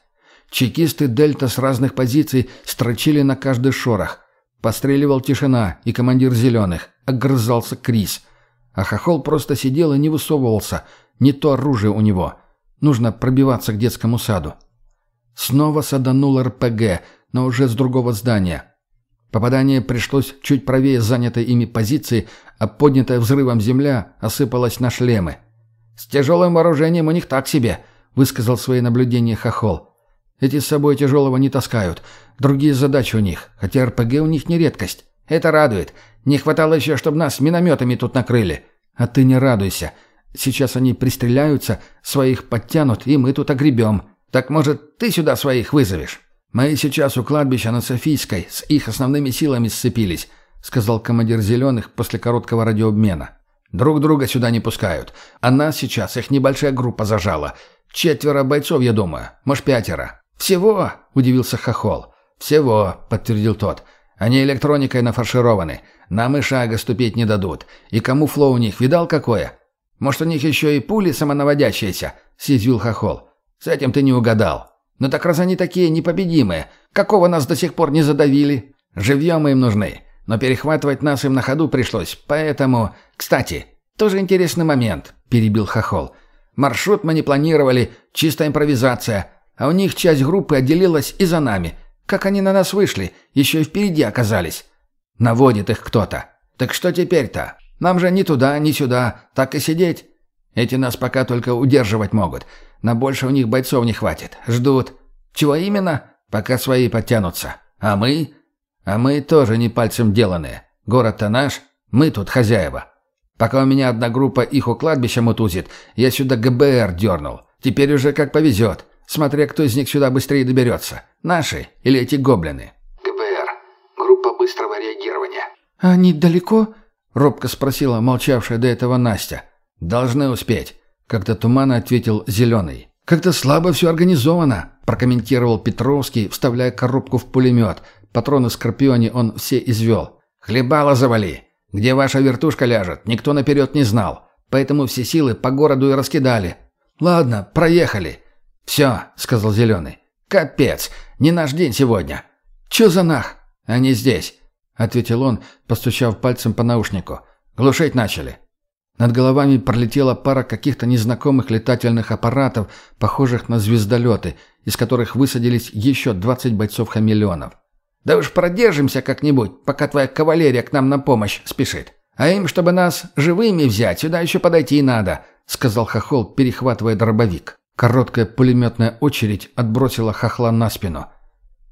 Чекисты «Дельта» с разных позиций строчили на каждый шорох. Постреливал тишина, и командир «Зеленых». Огрызался Крис. А Хохол просто сидел и не высовывался. Не то оружие у него. Нужно пробиваться к детскому саду. Снова саданул РПГ, но уже с другого здания. Попадание пришлось чуть правее занятой ими позиции, а поднятая взрывом земля осыпалась на шлемы. «С тяжелым вооружением у них так себе», — высказал свои наблюдения Хохол. «Эти с собой тяжелого не таскают. Другие задачи у них, хотя РПГ у них не редкость. Это радует. Не хватало еще, чтобы нас минометами тут накрыли. А ты не радуйся. Сейчас они пристреляются, своих подтянут, и мы тут огребем. «Так, может, ты сюда своих вызовешь? Мы сейчас у кладбища на Софийской с их основными силами сцепились», сказал командир «Зеленых» после короткого радиообмена. «Друг друга сюда не пускают. А нас сейчас их небольшая группа зажала. Четверо бойцов, я думаю. Может, пятеро». «Всего?» – удивился Хохол. «Всего», – подтвердил тот. «Они электроникой нафаршированы. Нам и шага ступить не дадут. И камуфло у них видал какое? Может, у них еще и пули самонаводящиеся?» – съязвил Хохол. «С этим ты не угадал. Но так раз они такие непобедимые, какого нас до сих пор не задавили? Живьем им нужны, но перехватывать нас им на ходу пришлось, поэтому... Кстати, тоже интересный момент», — перебил Хохол. «Маршрут мы не планировали, чистая импровизация, а у них часть группы отделилась и за нами. Как они на нас вышли, еще и впереди оказались. Наводит их кто-то. Так что теперь-то? Нам же ни туда, ни сюда, так и сидеть. Эти нас пока только удерживать могут. На больше у них бойцов не хватит. Ждут. Чего именно? Пока свои подтянутся. А мы? А мы тоже не пальцем деланные. Город-то наш, мы тут хозяева. Пока у меня одна группа их у кладбища мутузит, я сюда ГБР дернул. Теперь уже как повезет. Смотря кто из них сюда быстрее доберется. Наши или эти гоблины. ГБР. Группа быстрого реагирования. «А они далеко?» — робко спросила молчавшая до этого Настя. «Должны успеть. Как-то туманно ответил Зеленый. «Как-то слабо все организовано», – прокомментировал Петровский, вставляя коробку в пулемет. Патроны Скорпионе он все извел. «Хлебало завали. Где ваша вертушка ляжет, никто наперед не знал. Поэтому все силы по городу и раскидали. Ладно, проехали». «Все», – сказал Зеленый. «Капец, не наш день сегодня». «Че за нах?» «Они здесь», — ответил он, постучав пальцем по наушнику. «Глушить начали». Над головами пролетела пара каких-то незнакомых летательных аппаратов, похожих на звездолеты, из которых высадились еще 20 бойцов-хамелеонов. «Да уж продержимся как-нибудь, пока твоя кавалерия к нам на помощь спешит». А им, чтобы нас живыми взять, сюда еще подойти надо», — сказал Хохол, перехватывая дробовик. Короткая пулеметная очередь отбросила Хохла на спину.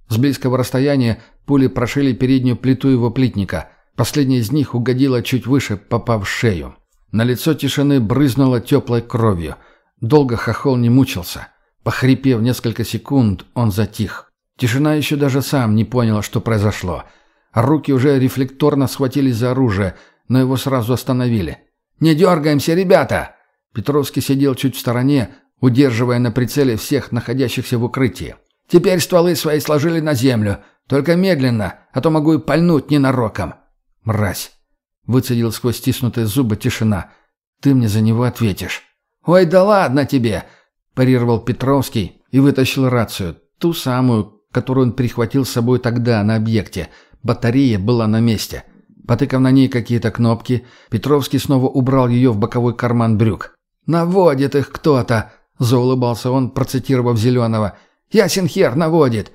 С близкого расстояния пули прошили переднюю плиту его плитника. Последняя из них угодила чуть выше, попав в шею. На лицо тишины брызнуло теплой кровью. Долго Хохол не мучился. Похрипев несколько секунд, он затих. Тишина еще даже сам не понял, что произошло. руки уже рефлекторно схватились за оружие, но его сразу остановили. «Не дергаемся, ребята!» Петровский сидел чуть в стороне, удерживая на прицеле всех находящихся в укрытии. «Теперь стволы свои сложили на землю. Только медленно, а то могу и пальнуть ненароком». «Мразь!» — выцедил сквозь стиснутые зубы тишина. «Ты мне за него ответишь». «Ой, да ладно тебе!» — парировал Петровский и вытащил рацию. Ту самую, которую он прихватил с собой тогда на объекте. Батарея была на месте. Потыкав на ней какие-то кнопки, Петровский снова убрал ее в боковой карман брюк. «Наводит их кто-то!» — заулыбался он, процитировав Зеленого. «Ясен хер наводит!»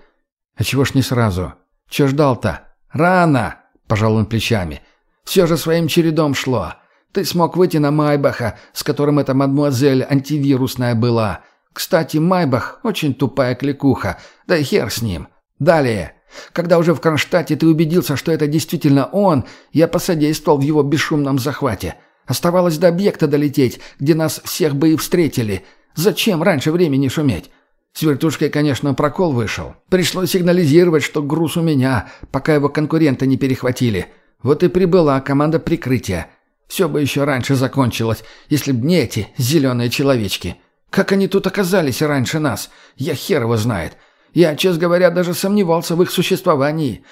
«А чего ж не сразу? Че ждал-то?» «Рано!» — пожал он плечами. «Все же своим чередом шло. Ты смог выйти на Майбаха, с которым эта мадмуазель антивирусная была. Кстати, Майбах — очень тупая кликуха, да и хер с ним. Далее. Когда уже в Кронштадте ты убедился, что это действительно он, я посодействовал в его бесшумном захвате. Оставалось до объекта долететь, где нас всех бы и встретили. Зачем раньше времени шуметь? С вертушкой, конечно, прокол вышел. Пришлось сигнализировать, что груз у меня, пока его конкуренты не перехватили. Вот и прибыла команда прикрытия. Все бы еще раньше закончилось, если б не эти зеленые человечки. Как они тут оказались раньше нас? Я хер его знает. Я, честно говоря, даже сомневался в их существовании.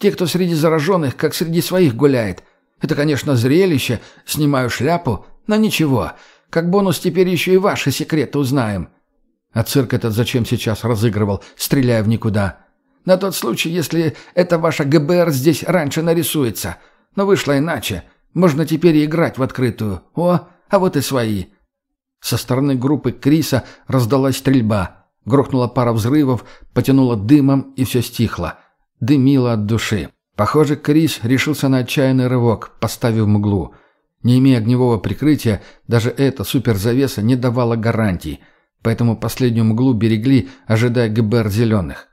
Те, кто среди зараженных, как среди своих гуляет. Это, конечно, зрелище, снимаю шляпу, но ничего. Как бонус теперь еще и ваши секреты узнаем. А цирк этот зачем сейчас разыгрывал, стреляя в никуда? На тот случай, если это ваша ГБР здесь раньше нарисуется. Но вышло иначе. Можно теперь играть в открытую. О, а вот и свои. Со стороны группы Криса раздалась стрельба. Грохнула пара взрывов, потянуло дымом, и все стихло. Дымило от души. Похоже, Крис решился на отчаянный рывок, поставив мглу. Не имея огневого прикрытия, даже эта суперзавеса не давала гарантий, поэтому последнюю мглу берегли, ожидая ГБР «Зеленых».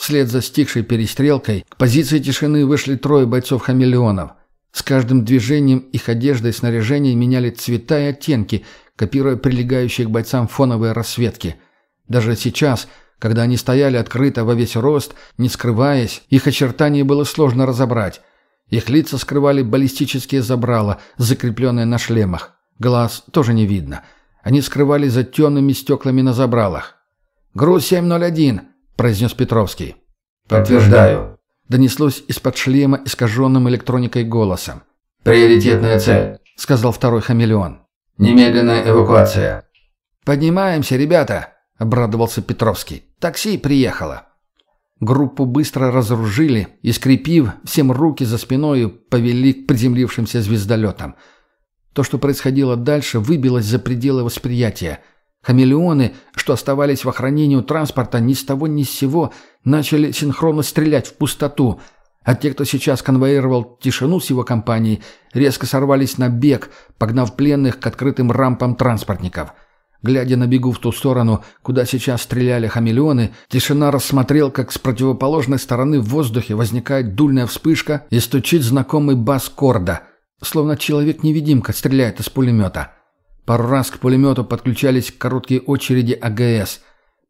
Вслед за стихшей перестрелкой к позиции тишины вышли трое бойцов-хамелеонов. С каждым движением их одежда и снаряжение меняли цвета и оттенки, копируя прилегающие к бойцам фоновые расцветки – даже сейчас, когда они стояли открыто во весь рост, не скрываясь, их очертания было сложно разобрать. Их лица скрывали баллистические забрала, закрепленные на шлемах. Глаз тоже не видно. Они скрывались за темными стеклами на забралах. «Груз 701», — произнес Петровский. «Подтверждаю», — донеслось из-под шлема искаженным электроникой голосом. «Приоритетная цель», — сказал второй хамелеон. «Немедленная эвакуация». «Поднимаемся, ребята!» обрадовался Петровский. «Такси приехало». Группу быстро разоружили и, скрепив всем руки за спиной, повели к приземлившимся звездолетам. То, что происходило дальше, выбилось за пределы восприятия. Хамелеоны, что оставались в охранении у транспорта, ни с того ни с сего начали синхронно стрелять в пустоту, а те, кто сейчас конвоировал тишину с его компанией, резко сорвались на бег, погнав пленных к открытым рампам транспортников – Глядя на бегу в ту сторону, куда сейчас стреляли хамелеоны, тишина рассмотрел, как с противоположной стороны в воздухе возникает дульная вспышка и стучит знакомый бас корда, словно человек-невидимка стреляет из пулемета. Пару раз к пулемету подключались короткие очереди АГС.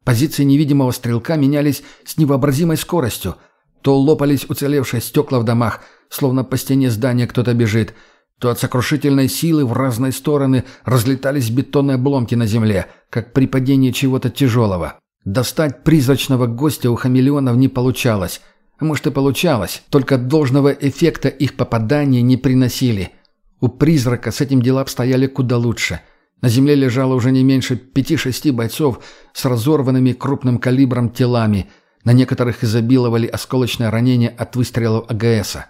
Позиции невидимого стрелка менялись с невообразимой скоростью. То лопались уцелевшие стекла в домах, словно по стене здания кто-то бежит – то от сокрушительной силы в разные стороны разлетались бетонные обломки на земле, как при падении чего-то тяжелого. Достать призрачного гостя у хамелеонов не получалось. Может и получалось, только должного эффекта их попадания не приносили. У призрака с этим дела обстояли куда лучше. На земле лежало уже не меньше пяти-шести бойцов с разорванными крупным калибром телами. На некоторых изобиловали осколочные ранения от выстрелов АГСа.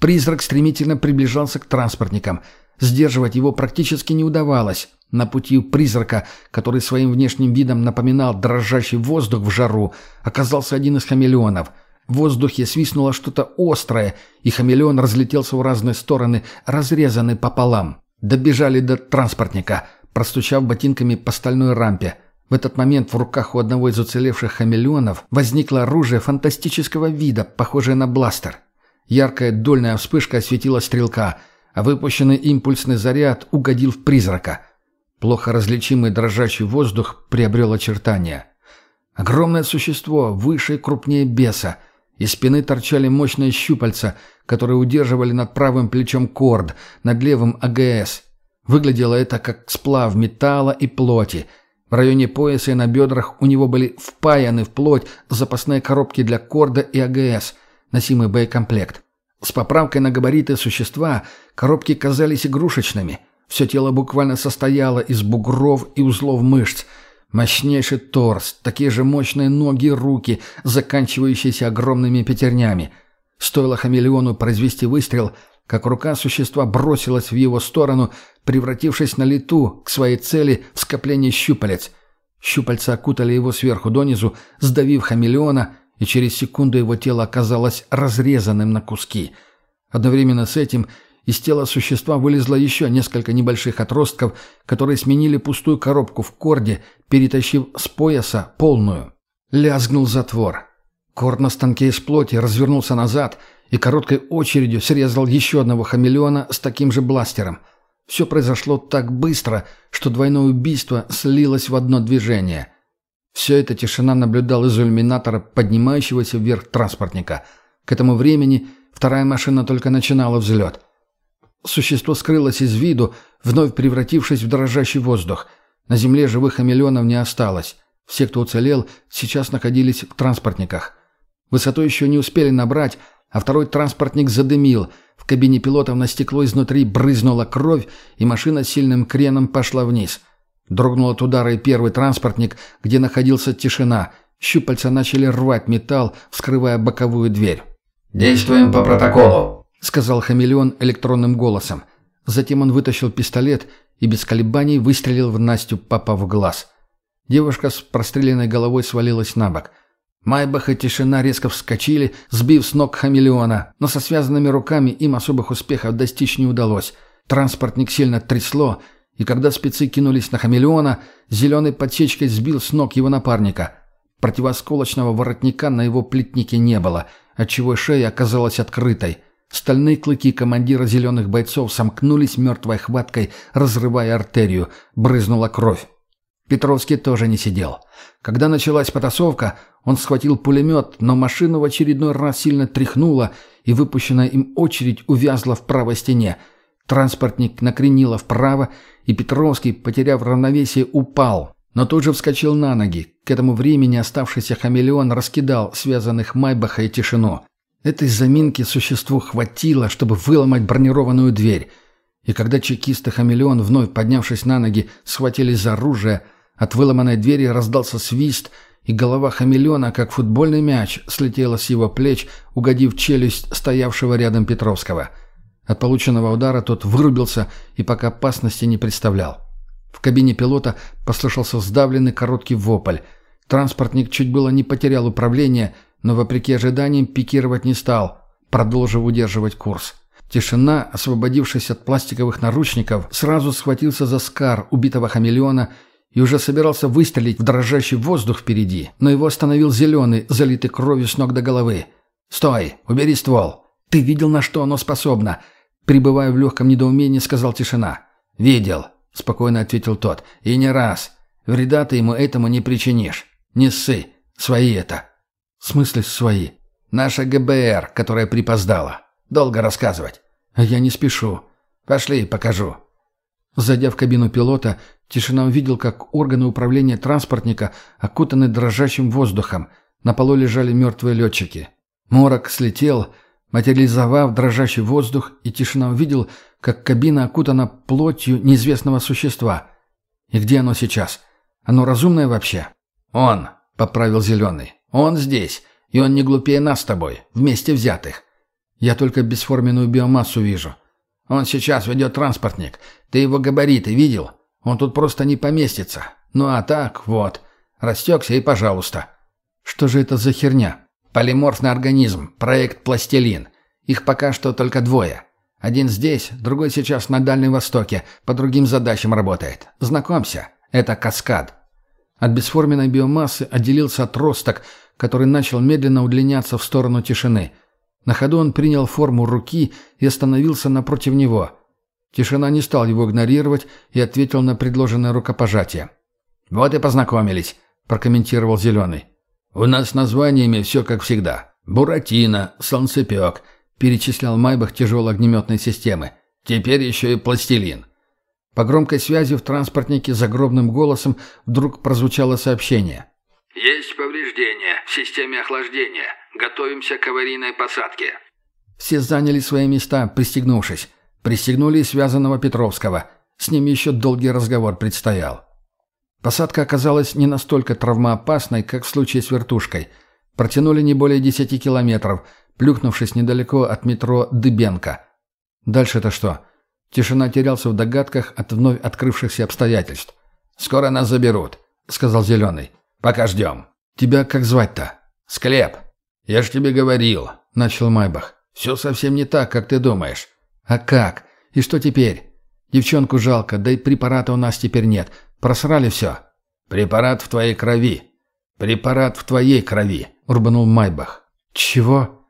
Призрак стремительно приближался к транспортникам. Сдерживать его практически не удавалось. На пути у призрака, который своим внешним видом напоминал дрожащий воздух в жару, оказался один из хамелеонов. В воздухе свистнуло что-то острое, и хамелеон разлетелся в разные стороны, разрезанный пополам. Добежали до транспортника, простучав ботинками по стальной рампе. В этот момент в руках у одного из уцелевших хамелеонов возникло оружие фантастического вида, похожее на бластер. Яркая дольная вспышка осветила стрелка, а выпущенный импульсный заряд угодил в призрака. Плохо различимый дрожащий воздух приобрел очертания. Огромное существо, выше и крупнее беса. Из спины торчали мощные щупальца, которые удерживали над правым плечом корд, над левым АГС. Выглядело это как сплав металла и плоти – в районе пояса и на бедрах у него были впаяны в плоть запасные коробки для корда и АГС, носимый боекомплект. С поправкой на габариты существа коробки казались игрушечными. Все тело буквально состояло из бугров и узлов мышц. Мощнейший торс, такие же мощные ноги и руки, заканчивающиеся огромными пятернями. Стоило хамелеону произвести выстрел, как рука существа бросилась в его сторону, превратившись на лету к своей цели в скопление щупалец. Щупальца окутали его сверху донизу, сдавив хамелеона, и через секунду его тело оказалось разрезанным на куски. Одновременно с этим из тела существа вылезло еще несколько небольших отростков, которые сменили пустую коробку в корде, перетащив с пояса полную. Лязгнул затвор. Корд на станке из плоти развернулся назад — и короткой очередью срезал еще одного хамелеона с таким же бластером. Все произошло так быстро, что двойное убийство слилось в одно движение. Все это тишина наблюдал из иллюминатора поднимающегося вверх транспортника. К этому времени вторая машина только начинала взлет. Существо скрылось из виду, вновь превратившись в дрожащий воздух. На земле живых хамелеонов не осталось. Все, кто уцелел, сейчас находились в транспортниках. Высоту еще не успели набрать, а второй транспортник задымил. В кабине пилотов на стекло изнутри брызнула кровь, и машина сильным креном пошла вниз. Дрогнул от удара и первый транспортник, где находился тишина. Щупальца начали рвать металл, вскрывая боковую дверь. «Действуем по протоколу», — сказал хамелеон электронным голосом. Затем он вытащил пистолет и без колебаний выстрелил в Настю, попав в глаз. Девушка с простреленной головой свалилась на бок. Майбах и Тишина резко вскочили, сбив с ног хамелеона, но со связанными руками им особых успехов достичь не удалось. Транспортник сильно трясло, и когда спецы кинулись на хамелеона, зеленой подсечкой сбил с ног его напарника. Противосколочного воротника на его плетнике не было, отчего шея оказалась открытой. Стальные клыки командира зеленых бойцов сомкнулись мертвой хваткой, разрывая артерию. Брызнула кровь. Петровский тоже не сидел. Когда началась потасовка, он схватил пулемет, но машину в очередной раз сильно тряхнуло, и выпущенная им очередь увязла в правой стене. Транспортник накренило вправо, и Петровский, потеряв равновесие, упал. Но тут же вскочил на ноги. К этому времени оставшийся хамелеон раскидал связанных Майбаха и тишину. Этой заминки существу хватило, чтобы выломать бронированную дверь. И когда чекисты хамелеон, вновь поднявшись на ноги, схватились за оружие – от выломанной двери раздался свист, и голова хамелеона, как футбольный мяч, слетела с его плеч, угодив челюсть стоявшего рядом Петровского. От полученного удара тот вырубился и пока опасности не представлял. В кабине пилота послышался сдавленный короткий вопль. Транспортник чуть было не потерял управление, но, вопреки ожиданиям, пикировать не стал, продолжив удерживать курс. Тишина, освободившись от пластиковых наручников, сразу схватился за скар убитого хамелеона и уже собирался выстрелить в дрожащий воздух впереди, но его остановил зеленый, залитый кровью с ног до головы. «Стой! Убери ствол! Ты видел, на что оно способно?» Прибывая в легком недоумении, сказал тишина. «Видел», — спокойно ответил тот. «И не раз. Вреда ты ему этому не причинишь. Не ссы. Свои это». «В смысле свои?» «Наша ГБР, которая припоздала. Долго рассказывать». «А я не спешу. Пошли, покажу». Зайдя в кабину пилота, Тишина увидел, как органы управления транспортника окутаны дрожащим воздухом. На полу лежали мертвые летчики. Морок слетел, материализовав дрожащий воздух, и Тишина увидел, как кабина окутана плотью неизвестного существа. И где оно сейчас? Оно разумное вообще? «Он», — поправил Зеленый. «Он здесь, и он не глупее нас с тобой, вместе взятых. Я только бесформенную биомассу вижу. Он сейчас ведет транспортник. Ты его габариты видел?» Он тут просто не поместится. Ну а так, вот. Растекся и пожалуйста. Что же это за херня? Полиморфный организм, проект «Пластилин». Их пока что только двое. Один здесь, другой сейчас на Дальнем Востоке, по другим задачам работает. Знакомься, это каскад. От бесформенной биомассы отделился отросток, который начал медленно удлиняться в сторону тишины. На ходу он принял форму руки и остановился напротив него. Тишина не стал его игнорировать и ответил на предложенное рукопожатие. «Вот и познакомились», – прокомментировал Зеленый. «У нас с названиями все как всегда. Буратино, солнцепек», – перечислял Майбах тяжелой огнеметной системы. «Теперь еще и пластилин». По громкой связи в транспортнике загробным голосом вдруг прозвучало сообщение. «Есть повреждения в системе охлаждения. Готовимся к аварийной посадке». Все заняли свои места, пристегнувшись. Пристегнули связанного Петровского. С ним еще долгий разговор предстоял. Посадка оказалась не настолько травмоопасной, как в случае с вертушкой. Протянули не более 10 километров, плюхнувшись недалеко от метро Дыбенко. Дальше-то что? Тишина терялся в догадках от вновь открывшихся обстоятельств. «Скоро нас заберут», — сказал Зеленый. «Пока ждем». «Тебя как звать-то?» «Склеп». «Я ж тебе говорил», — начал Майбах. «Все совсем не так, как ты думаешь». «А как? И что теперь? Девчонку жалко, да и препарата у нас теперь нет. Просрали все». «Препарат в твоей крови. Препарат в твоей крови», — урбанул Майбах. «Чего?»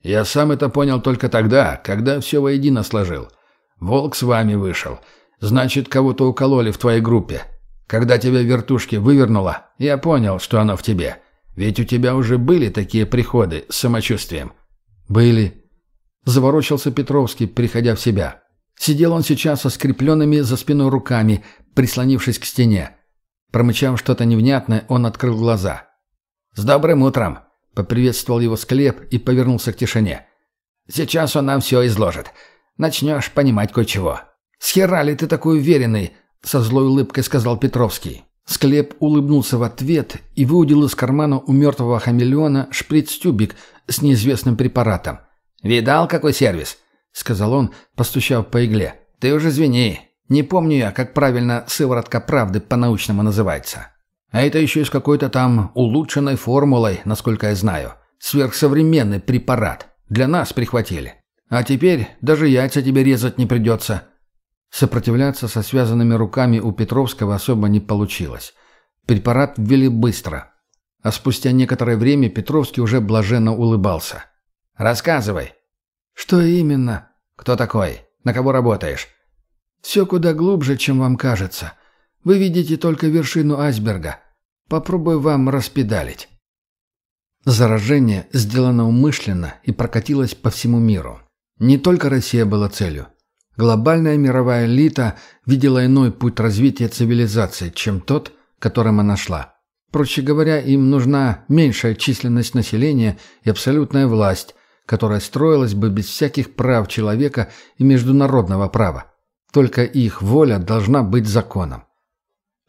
«Я сам это понял только тогда, когда все воедино сложил. Волк с вами вышел. Значит, кого-то укололи в твоей группе. Когда тебя вертушки вывернуло, я понял, что оно в тебе. Ведь у тебя уже были такие приходы с самочувствием». «Были». Заворочился Петровский, приходя в себя. Сидел он сейчас со скрепленными за спиной руками, прислонившись к стене. Промычав что-то невнятное, он открыл глаза. «С добрым утром!» — поприветствовал его склеп и повернулся к тишине. «Сейчас он нам все изложит. Начнешь понимать кое-чего». «С хера ли ты такой уверенный?» — со злой улыбкой сказал Петровский. Склеп улыбнулся в ответ и выудил из кармана у мертвого хамелеона шприц-тюбик с неизвестным препаратом. «Видал, какой сервис?» — сказал он, постучав по игле. «Ты уже извини. Не помню я, как правильно сыворотка правды по-научному называется. А это еще и с какой-то там улучшенной формулой, насколько я знаю. Сверхсовременный препарат. Для нас прихватили. А теперь даже яйца тебе резать не придется». Сопротивляться со связанными руками у Петровского особо не получилось. Препарат ввели быстро. А спустя некоторое время Петровский уже блаженно улыбался. «Рассказывай». «Что именно?» «Кто такой? На кого работаешь?» «Все куда глубже, чем вам кажется. Вы видите только вершину айсберга. Попробую вам распедалить». Заражение сделано умышленно и прокатилось по всему миру. Не только Россия была целью. Глобальная мировая элита видела иной путь развития цивилизации, чем тот, которым она шла. Проще говоря, им нужна меньшая численность населения и абсолютная власть, которая строилась бы без всяких прав человека и международного права. Только их воля должна быть законом.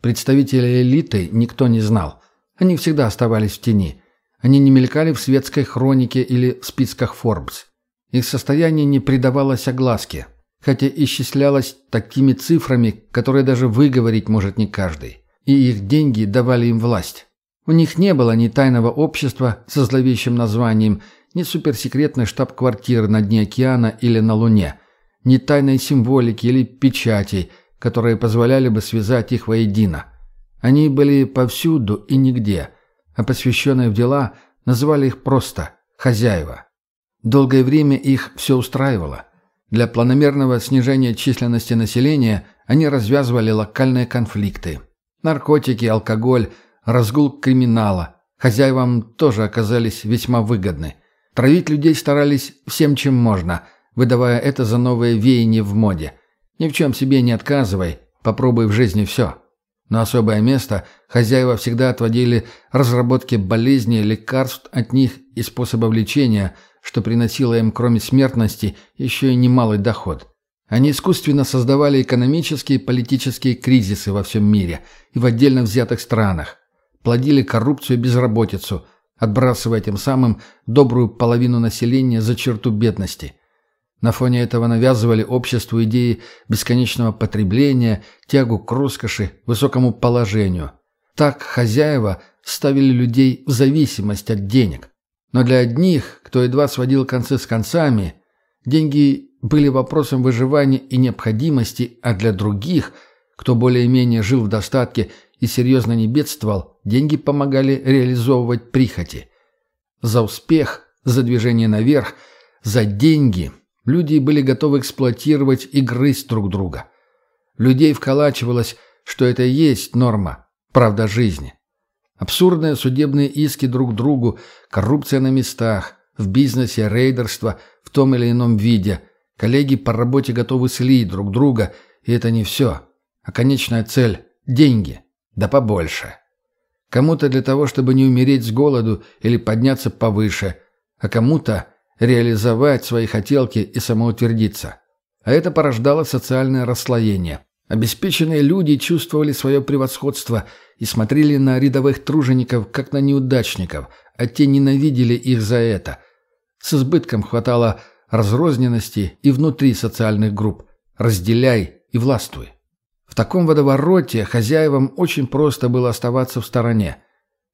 Представителей элиты никто не знал. Они всегда оставались в тени. Они не мелькали в светской хронике или в списках Forbes. Их состояние не придавалось огласке, хотя исчислялось такими цифрами, которые даже выговорить может не каждый. И их деньги давали им власть. У них не было ни тайного общества со зловещим названием, ни суперсекретной штаб-квартиры на дне океана или на Луне, ни тайной символики или печатей, которые позволяли бы связать их воедино. Они были повсюду и нигде, а посвященные в дела называли их просто «хозяева». Долгое время их все устраивало. Для планомерного снижения численности населения они развязывали локальные конфликты. Наркотики, алкоголь, разгул криминала. Хозяевам тоже оказались весьма выгодны. Травить людей старались всем, чем можно, выдавая это за новые веяния в моде. Ни в чем себе не отказывай, попробуй в жизни все. Но особое место хозяева всегда отводили разработке болезней, лекарств от них и способов лечения – что приносило им, кроме смертности, еще и немалый доход. Они искусственно создавали экономические и политические кризисы во всем мире и в отдельно взятых странах, плодили коррупцию и безработицу, отбрасывая тем самым добрую половину населения за черту бедности. На фоне этого навязывали обществу идеи бесконечного потребления, тягу к роскоши, высокому положению. Так хозяева ставили людей в зависимость от денег. Но для одних, кто едва сводил концы с концами, деньги были вопросом выживания и необходимости, а для других, кто более-менее жил в достатке и серьезно не бедствовал, деньги помогали реализовывать прихоти. За успех, за движение наверх, за деньги люди были готовы эксплуатировать и грызть друг друга. Людей вколачивалось, что это и есть норма, правда жизни. Абсурдные судебные иски друг другу, коррупция на местах, в бизнесе рейдерство в том или ином виде. Коллеги по работе готовы слить друг друга, и это не все. А конечная цель – деньги. Да побольше. Кому-то для того, чтобы не умереть с голоду или подняться повыше, а кому-то реализовать свои хотелки и самоутвердиться. А это порождало социальное расслоение. Обеспеченные люди чувствовали свое превосходство и смотрели на рядовых тружеников, как на неудачников, а те ненавидели их за это. С избытком хватало разрозненности и внутри социальных групп. Разделяй и властвуй. В таком водовороте хозяевам очень просто было оставаться в стороне.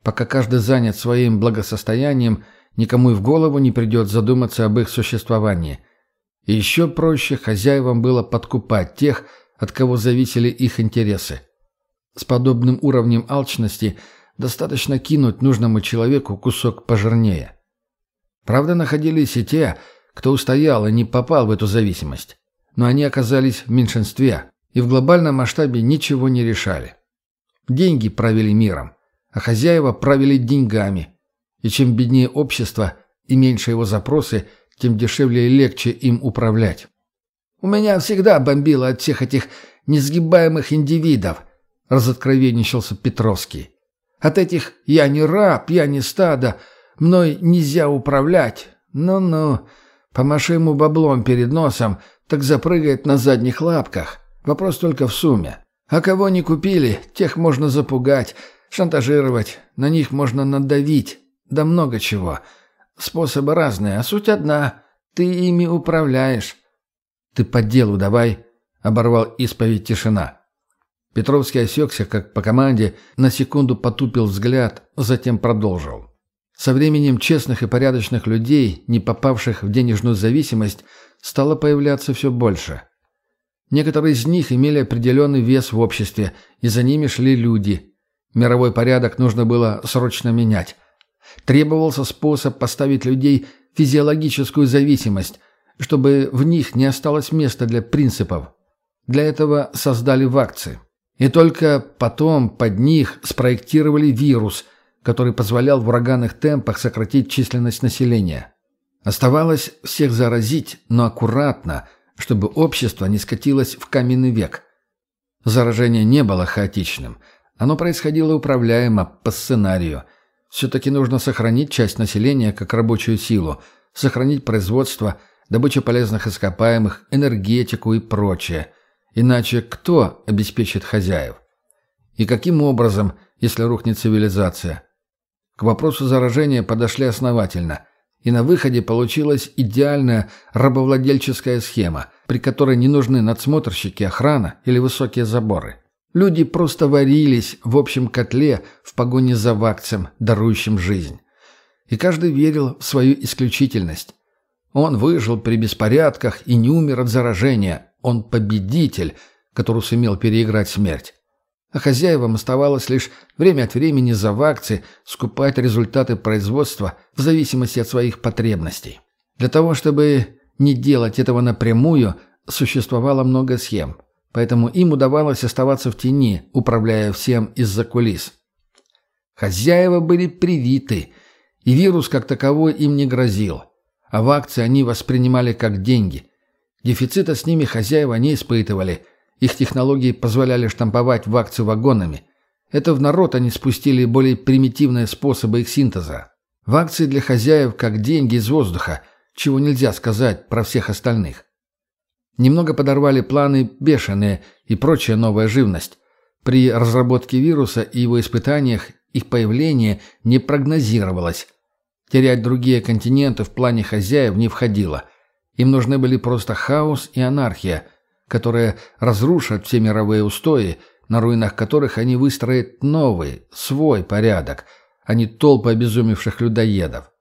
Пока каждый занят своим благосостоянием, никому и в голову не придет задуматься об их существовании. И еще проще хозяевам было подкупать тех, от кого зависели их интересы. С подобным уровнем алчности достаточно кинуть нужному человеку кусок пожирнее. Правда, находились и те, кто устоял и не попал в эту зависимость. Но они оказались в меньшинстве и в глобальном масштабе ничего не решали. Деньги правили миром, а хозяева правили деньгами. И чем беднее общество и меньше его запросы, тем дешевле и легче им управлять. У меня всегда бомбило от всех этих несгибаемых индивидов, разоткровенничался Петровский. От этих «я не раб, я не стадо», «мной нельзя управлять». Ну-ну, помаши ему баблом перед носом, так запрыгает на задних лапках. Вопрос только в сумме. А кого не купили, тех можно запугать, шантажировать, на них можно надавить, да много чего. Способы разные, а суть одна. Ты ими управляешь. «Ты по делу давай», — оборвал исповедь тишина. Петровский осекся, как по команде, на секунду потупил взгляд, затем продолжил. Со временем честных и порядочных людей, не попавших в денежную зависимость, стало появляться все больше. Некоторые из них имели определенный вес в обществе, и за ними шли люди. Мировой порядок нужно было срочно менять. Требовался способ поставить людей в физиологическую зависимость, чтобы в них не осталось места для принципов. Для этого создали вакции. И только потом под них спроектировали вирус, который позволял в ураганных темпах сократить численность населения. Оставалось всех заразить, но аккуратно, чтобы общество не скатилось в каменный век. Заражение не было хаотичным. Оно происходило управляемо, по сценарию. Все-таки нужно сохранить часть населения как рабочую силу, сохранить производство – добыча полезных ископаемых, энергетику и прочее. Иначе кто обеспечит хозяев? И каким образом, если рухнет цивилизация? К вопросу заражения подошли основательно, и на выходе получилась идеальная рабовладельческая схема, при которой не нужны надсмотрщики, охрана или высокие заборы. Люди просто варились в общем котле в погоне за вакцем, дарующим жизнь. И каждый верил в свою исключительность, он выжил при беспорядках и не умер от заражения. Он победитель, который сумел переиграть смерть. А хозяевам оставалось лишь время от времени за вакции скупать результаты производства в зависимости от своих потребностей. Для того, чтобы не делать этого напрямую, существовало много схем. Поэтому им удавалось оставаться в тени, управляя всем из-за кулис. Хозяева были привиты, и вирус как таковой им не грозил а в акции они воспринимали как деньги. Дефицита с ними хозяева не испытывали, их технологии позволяли штамповать в акции вагонами. Это в народ они спустили более примитивные способы их синтеза. В акции для хозяев как деньги из воздуха, чего нельзя сказать про всех остальных. Немного подорвали планы бешеные и прочая новая живность. При разработке вируса и его испытаниях их появление не прогнозировалось. Терять другие континенты в плане хозяев не входило. Им нужны были просто хаос и анархия, которые разрушат все мировые устои, на руинах которых они выстроят новый, свой порядок, а не толпы обезумевших людоедов.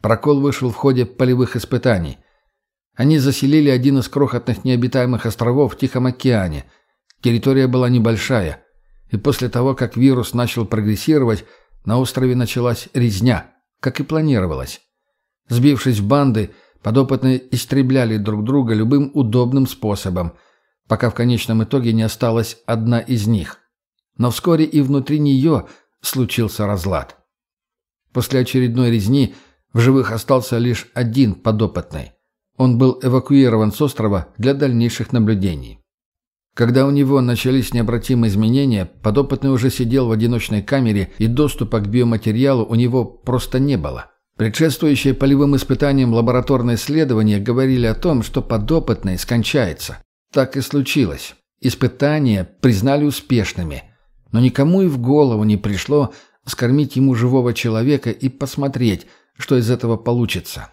Прокол вышел в ходе полевых испытаний. Они заселили один из крохотных необитаемых островов в Тихом океане. Территория была небольшая. И после того, как вирус начал прогрессировать, на острове началась резня, как и планировалось. Сбившись в банды, подопытные истребляли друг друга любым удобным способом, пока в конечном итоге не осталась одна из них. Но вскоре и внутри нее случился разлад. После очередной резни в живых остался лишь один подопытный. Он был эвакуирован с острова для дальнейших наблюдений. Когда у него начались необратимые изменения, подопытный уже сидел в одиночной камере, и доступа к биоматериалу у него просто не было. Предшествующие полевым испытаниям лабораторные исследования говорили о том, что подопытный скончается. Так и случилось. Испытания признали успешными. Но никому и в голову не пришло скормить ему живого человека и посмотреть, что из этого получится.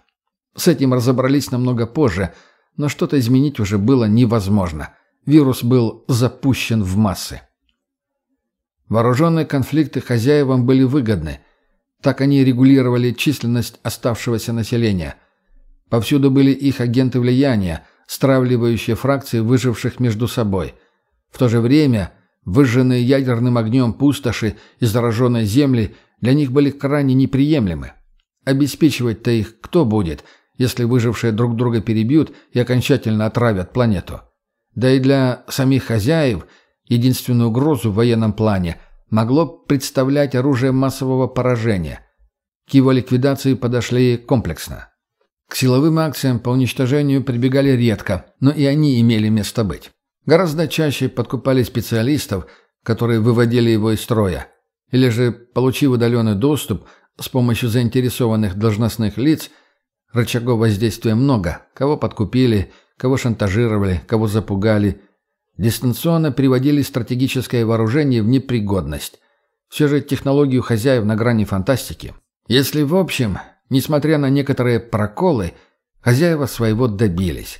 С этим разобрались намного позже, но что-то изменить уже было невозможно. Вирус был запущен в массы. Вооруженные конфликты хозяевам были выгодны. Так они регулировали численность оставшегося населения. Повсюду были их агенты влияния, стравливающие фракции выживших между собой. В то же время выжженные ядерным огнем пустоши и зараженные земли для них были крайне неприемлемы. Обеспечивать-то их кто будет, если выжившие друг друга перебьют и окончательно отравят планету? Да и для самих хозяев единственную угрозу в военном плане могло представлять оружие массового поражения. К его ликвидации подошли комплексно. К силовым акциям по уничтожению прибегали редко, но и они имели место быть. Гораздо чаще подкупали специалистов, которые выводили его из строя, или же, получив удаленный доступ, с помощью заинтересованных должностных лиц рычагов воздействия много. Кого подкупили, кого шантажировали, кого запугали. Дистанционно приводили стратегическое вооружение в непригодность. Все же технологию хозяев на грани фантастики. Если в общем, несмотря на некоторые проколы, хозяева своего добились.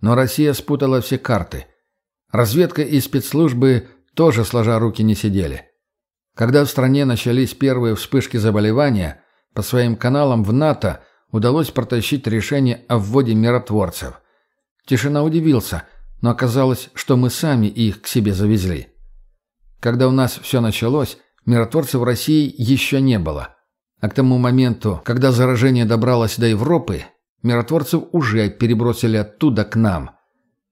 Но Россия спутала все карты. Разведка и спецслужбы тоже сложа руки не сидели. Когда в стране начались первые вспышки заболевания, по своим каналам в НАТО удалось протащить решение о вводе миротворцев. Тишина удивился, но оказалось, что мы сами их к себе завезли. Когда у нас все началось, миротворцев в России еще не было. А к тому моменту, когда заражение добралось до Европы, миротворцев уже перебросили оттуда к нам.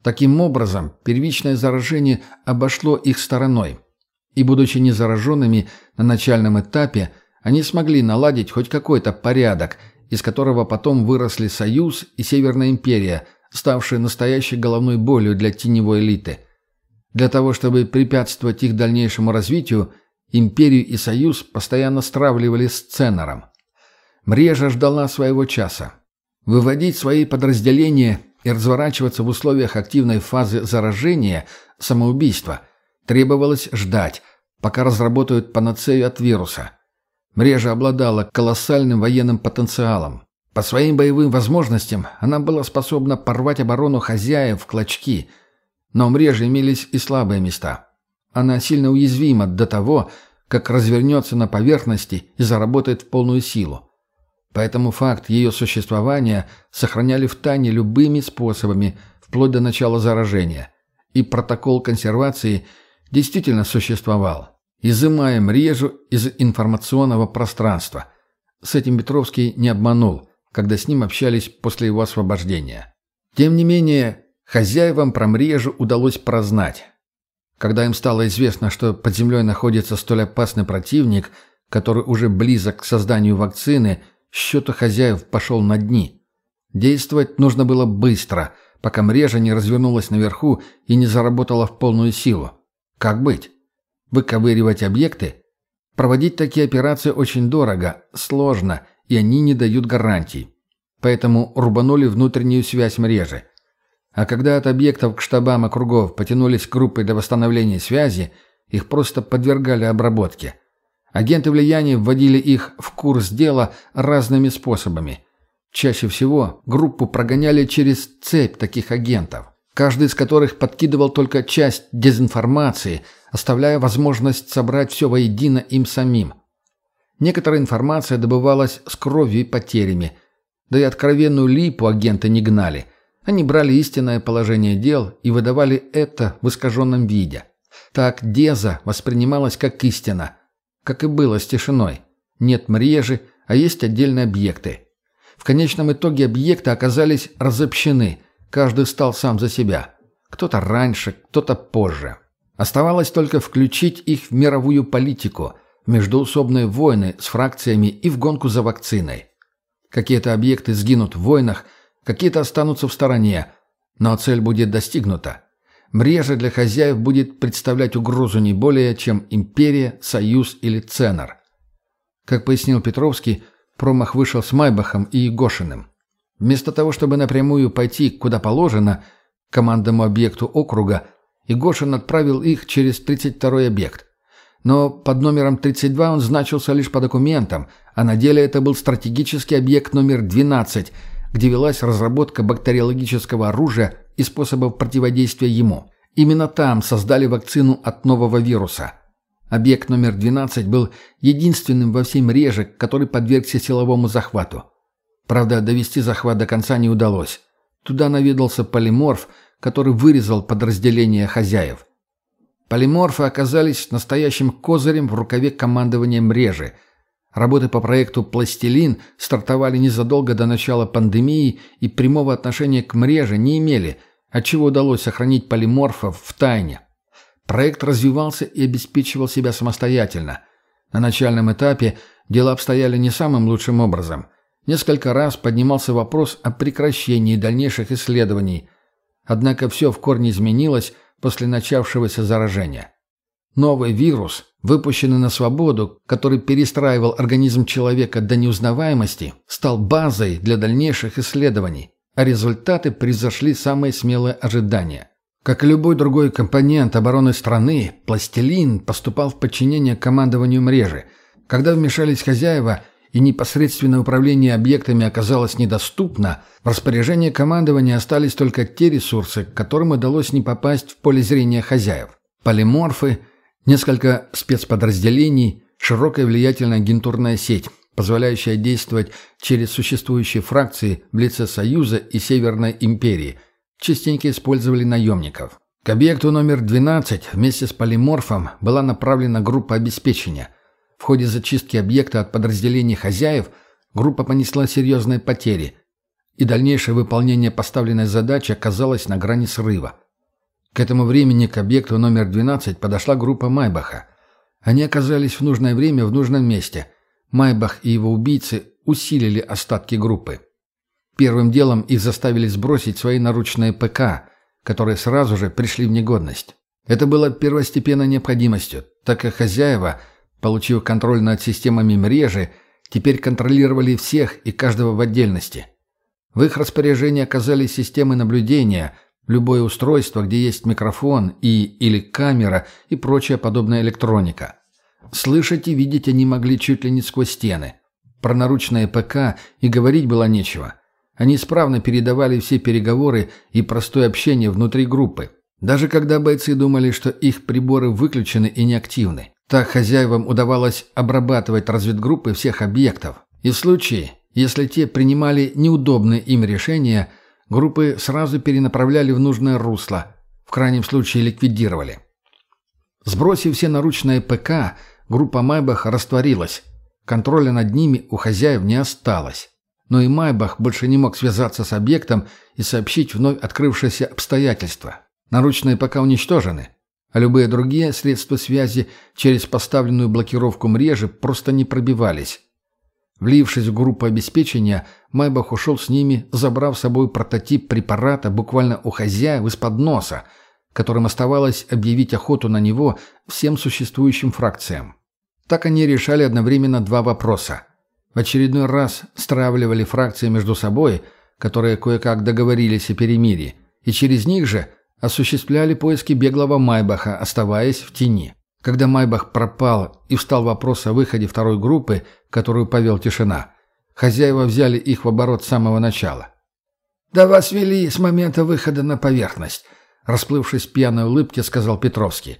Таким образом, первичное заражение обошло их стороной – и, будучи незараженными на начальном этапе, они смогли наладить хоть какой-то порядок, из которого потом выросли Союз и Северная империя, ставшие настоящей головной болью для теневой элиты. Для того, чтобы препятствовать их дальнейшему развитию, империю и Союз постоянно стравливали с Ценором. Мрежа ждала своего часа. Выводить свои подразделения и разворачиваться в условиях активной фазы заражения – самоубийства – Требовалось ждать, пока разработают панацею от вируса. Мрежа обладала колоссальным военным потенциалом. По своим боевым возможностям она была способна порвать оборону хозяев в клочки, но у мрежи имелись и слабые места. Она сильно уязвима до того, как развернется на поверхности и заработает в полную силу. Поэтому факт ее существования сохраняли в тайне любыми способами, вплоть до начала заражения. И протокол консервации – действительно существовал. Изымаем режу из информационного пространства. С этим Петровский не обманул, когда с ним общались после его освобождения. Тем не менее, хозяевам про мрежу удалось прознать. Когда им стало известно, что под землей находится столь опасный противник, который уже близок к созданию вакцины, счет у хозяев пошел на дни. Действовать нужно было быстро, пока мрежа не развернулась наверху и не заработала в полную силу. Как быть? Выковыривать объекты? Проводить такие операции очень дорого, сложно, и они не дают гарантий. Поэтому рубанули внутреннюю связь мрежи. А когда от объектов к штабам округов потянулись группы для восстановления связи, их просто подвергали обработке. Агенты влияния вводили их в курс дела разными способами. Чаще всего группу прогоняли через цепь таких агентов каждый из которых подкидывал только часть дезинформации, оставляя возможность собрать все воедино им самим. Некоторая информация добывалась с кровью и потерями. Да и откровенную липу агенты не гнали. Они брали истинное положение дел и выдавали это в искаженном виде. Так Деза воспринималась как истина, как и было с тишиной. Нет мрежи, а есть отдельные объекты. В конечном итоге объекты оказались разобщены, каждый стал сам за себя. Кто-то раньше, кто-то позже. Оставалось только включить их в мировую политику, в междоусобные войны с фракциями и в гонку за вакциной. Какие-то объекты сгинут в войнах, какие-то останутся в стороне, но цель будет достигнута. Мрежа для хозяев будет представлять угрозу не более, чем империя, союз или ценор. Как пояснил Петровский, промах вышел с Майбахом и Егошиным. Вместо того, чтобы напрямую пойти куда положено, командному объекту округа, Егошин отправил их через 32-й объект. Но под номером 32 он значился лишь по документам, а на деле это был стратегический объект номер 12, где велась разработка бактериологического оружия и способов противодействия ему. Именно там создали вакцину от нового вируса. Объект номер 12 был единственным во всей мреже, который подвергся силовому захвату. Правда, довести захват до конца не удалось. Туда наведался полиморф, который вырезал подразделение хозяев. Полиморфы оказались настоящим козырем в рукаве командования мрежи. Работы по проекту «Пластилин» стартовали незадолго до начала пандемии и прямого отношения к мреже не имели, отчего удалось сохранить полиморфов в тайне. Проект развивался и обеспечивал себя самостоятельно. На начальном этапе дела обстояли не самым лучшим образом. Несколько раз поднимался вопрос о прекращении дальнейших исследований. Однако все в корне изменилось – после начавшегося заражения. Новый вирус, выпущенный на свободу, который перестраивал организм человека до неузнаваемости, стал базой для дальнейших исследований, а результаты превзошли самые смелые ожидания. Как и любой другой компонент обороны страны, пластилин поступал в подчинение командованию мрежи. Когда вмешались хозяева и непосредственное управление объектами оказалось недоступно, в распоряжении командования остались только те ресурсы, которым удалось не попасть в поле зрения хозяев. Полиморфы, несколько спецподразделений, широкая влиятельная агентурная сеть, позволяющая действовать через существующие фракции в лице Союза и Северной империи, частенько использовали наемников. К объекту номер 12 вместе с полиморфом была направлена группа обеспечения – в ходе зачистки объекта от подразделений хозяев группа понесла серьезные потери, и дальнейшее выполнение поставленной задачи оказалось на грани срыва. К этому времени к объекту номер 12 подошла группа Майбаха. Они оказались в нужное время в нужном месте. Майбах и его убийцы усилили остатки группы. Первым делом их заставили сбросить свои наручные ПК, которые сразу же пришли в негодность. Это было первостепенной необходимостью, так как хозяева – Получив контроль над системами мрежи, теперь контролировали всех и каждого в отдельности. В их распоряжении оказались системы наблюдения, любое устройство, где есть микрофон и или камера и прочая подобная электроника. Слышать и видеть они могли чуть ли не сквозь стены. Про наручное ПК и говорить было нечего. Они исправно передавали все переговоры и простое общение внутри группы, даже когда бойцы думали, что их приборы выключены и неактивны. Так хозяевам удавалось обрабатывать разведгруппы всех объектов. И в случае, если те принимали неудобные им решения, группы сразу перенаправляли в нужное русло, в крайнем случае ликвидировали. Сбросив все наручные ПК, группа Майбах растворилась. Контроля над ними у хозяев не осталось. Но и Майбах больше не мог связаться с объектом и сообщить вновь открывшиеся обстоятельства. Наручные ПК уничтожены а любые другие средства связи через поставленную блокировку мрежи просто не пробивались. Влившись в группу обеспечения, Майбах ушел с ними, забрав с собой прототип препарата буквально у хозяев из-под носа, которым оставалось объявить охоту на него всем существующим фракциям. Так они решали одновременно два вопроса. В очередной раз стравливали фракции между собой, которые кое-как договорились о перемирии, и через них же – осуществляли поиски беглого Майбаха, оставаясь в тени. Когда Майбах пропал и встал вопрос о выходе второй группы, которую повел тишина, хозяева взяли их в оборот с самого начала. «Да вас вели с момента выхода на поверхность», — расплывшись в пьяной улыбке, сказал Петровский.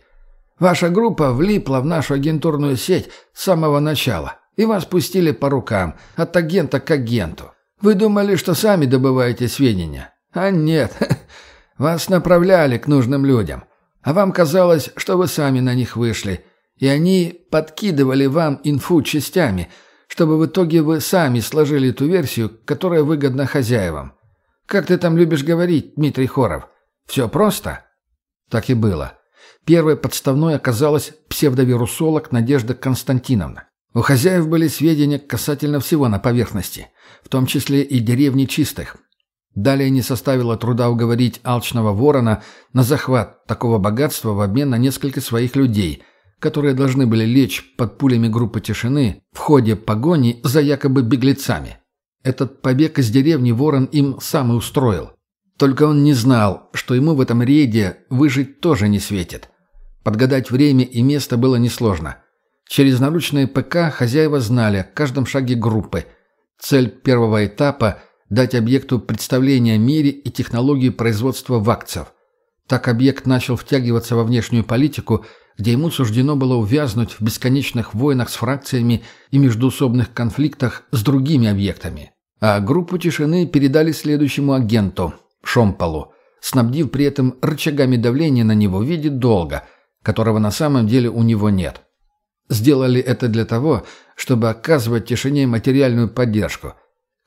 «Ваша группа влипла в нашу агентурную сеть с самого начала И вас пустили по рукам, от агента к агенту. Вы думали, что сами добываете сведения. А нет, вас направляли к нужным людям. А вам казалось, что вы сами на них вышли. И они подкидывали вам инфу частями, чтобы в итоге вы сами сложили ту версию, которая выгодна хозяевам. Как ты там любишь говорить, Дмитрий Хоров? Все просто?» Так и было. Первой подставной оказалась псевдовирусолог Надежда Константиновна. У хозяев были сведения касательно всего на поверхности, в том числе и деревни чистых. Далее не составило труда уговорить алчного ворона на захват такого богатства в обмен на несколько своих людей, которые должны были лечь под пулями группы тишины в ходе погони за якобы беглецами. Этот побег из деревни ворон им сам и устроил. Только он не знал, что ему в этом рейде выжить тоже не светит. Подгадать время и место было несложно. Через наручные ПК хозяева знали о каждом шаге группы. Цель первого этапа – дать объекту представление о мире и технологии производства вакцев. Так объект начал втягиваться во внешнюю политику, где ему суждено было увязнуть в бесконечных войнах с фракциями и междуусобных конфликтах с другими объектами. А группу тишины передали следующему агенту – Шомполу, снабдив при этом рычагами давления на него в виде долга, которого на самом деле у него нет. Сделали это для того, чтобы оказывать тишине материальную поддержку.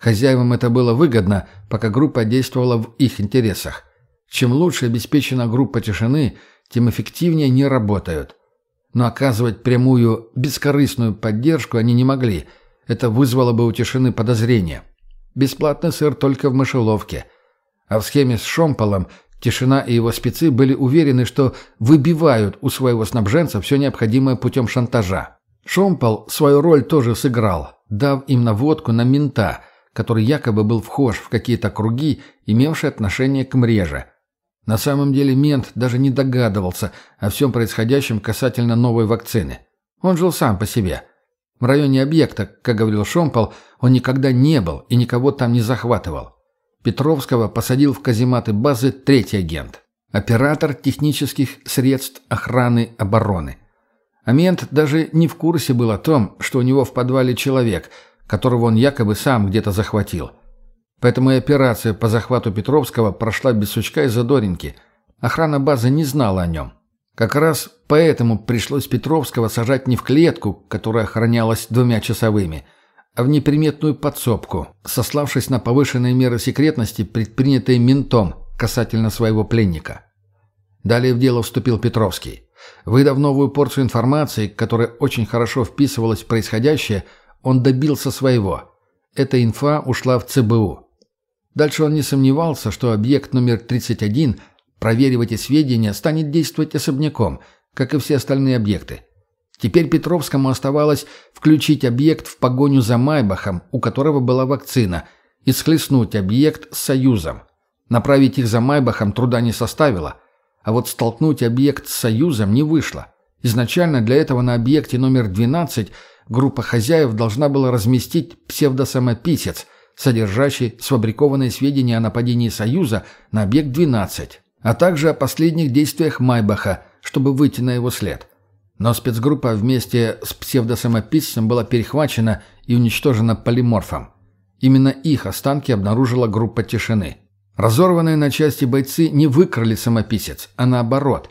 Хозяевам это было выгодно, пока группа действовала в их интересах. Чем лучше обеспечена группа тишины, тем эффективнее они работают. Но оказывать прямую, бескорыстную поддержку они не могли. Это вызвало бы у тишины подозрения. Бесплатный сыр только в мышеловке. А в схеме с Шомполом Тишина и его спецы были уверены, что выбивают у своего снабженца все необходимое путем шантажа. Шомпол свою роль тоже сыграл, дав им наводку на мента, который якобы был вхож в какие-то круги, имевшие отношение к мреже. На самом деле мент даже не догадывался о всем происходящем касательно новой вакцины. Он жил сам по себе. В районе объекта, как говорил Шомпол, он никогда не был и никого там не захватывал. Петровского посадил в казематы базы третий агент. Оператор технических средств охраны обороны. Амент даже не в курсе был о том, что у него в подвале человек, которого он якобы сам где-то захватил. Поэтому и операция по захвату Петровского прошла без сучка и задоринки. Охрана базы не знала о нем. Как раз поэтому пришлось Петровского сажать не в клетку, которая охранялась двумя часовыми – а в неприметную подсобку, сославшись на повышенные меры секретности, предпринятые ментом касательно своего пленника. Далее в дело вступил Петровский. Выдав новую порцию информации, которая очень хорошо вписывалась в происходящее, он добился своего. Эта инфа ушла в ЦБУ. Дальше он не сомневался, что объект номер 31, проверив эти сведения, станет действовать особняком, как и все остальные объекты. Теперь Петровскому оставалось включить объект в погоню за Майбахом, у которого была вакцина, и схлестнуть объект с Союзом. Направить их за Майбахом труда не составило, а вот столкнуть объект с Союзом не вышло. Изначально для этого на объекте номер 12 группа хозяев должна была разместить псевдосамописец, содержащий сфабрикованные сведения о нападении Союза на объект 12, а также о последних действиях Майбаха, чтобы выйти на его след. Но спецгруппа вместе с псевдосамописцем была перехвачена и уничтожена полиморфом. Именно их останки обнаружила группа тишины. Разорванные на части бойцы не выкрали самописец, а наоборот.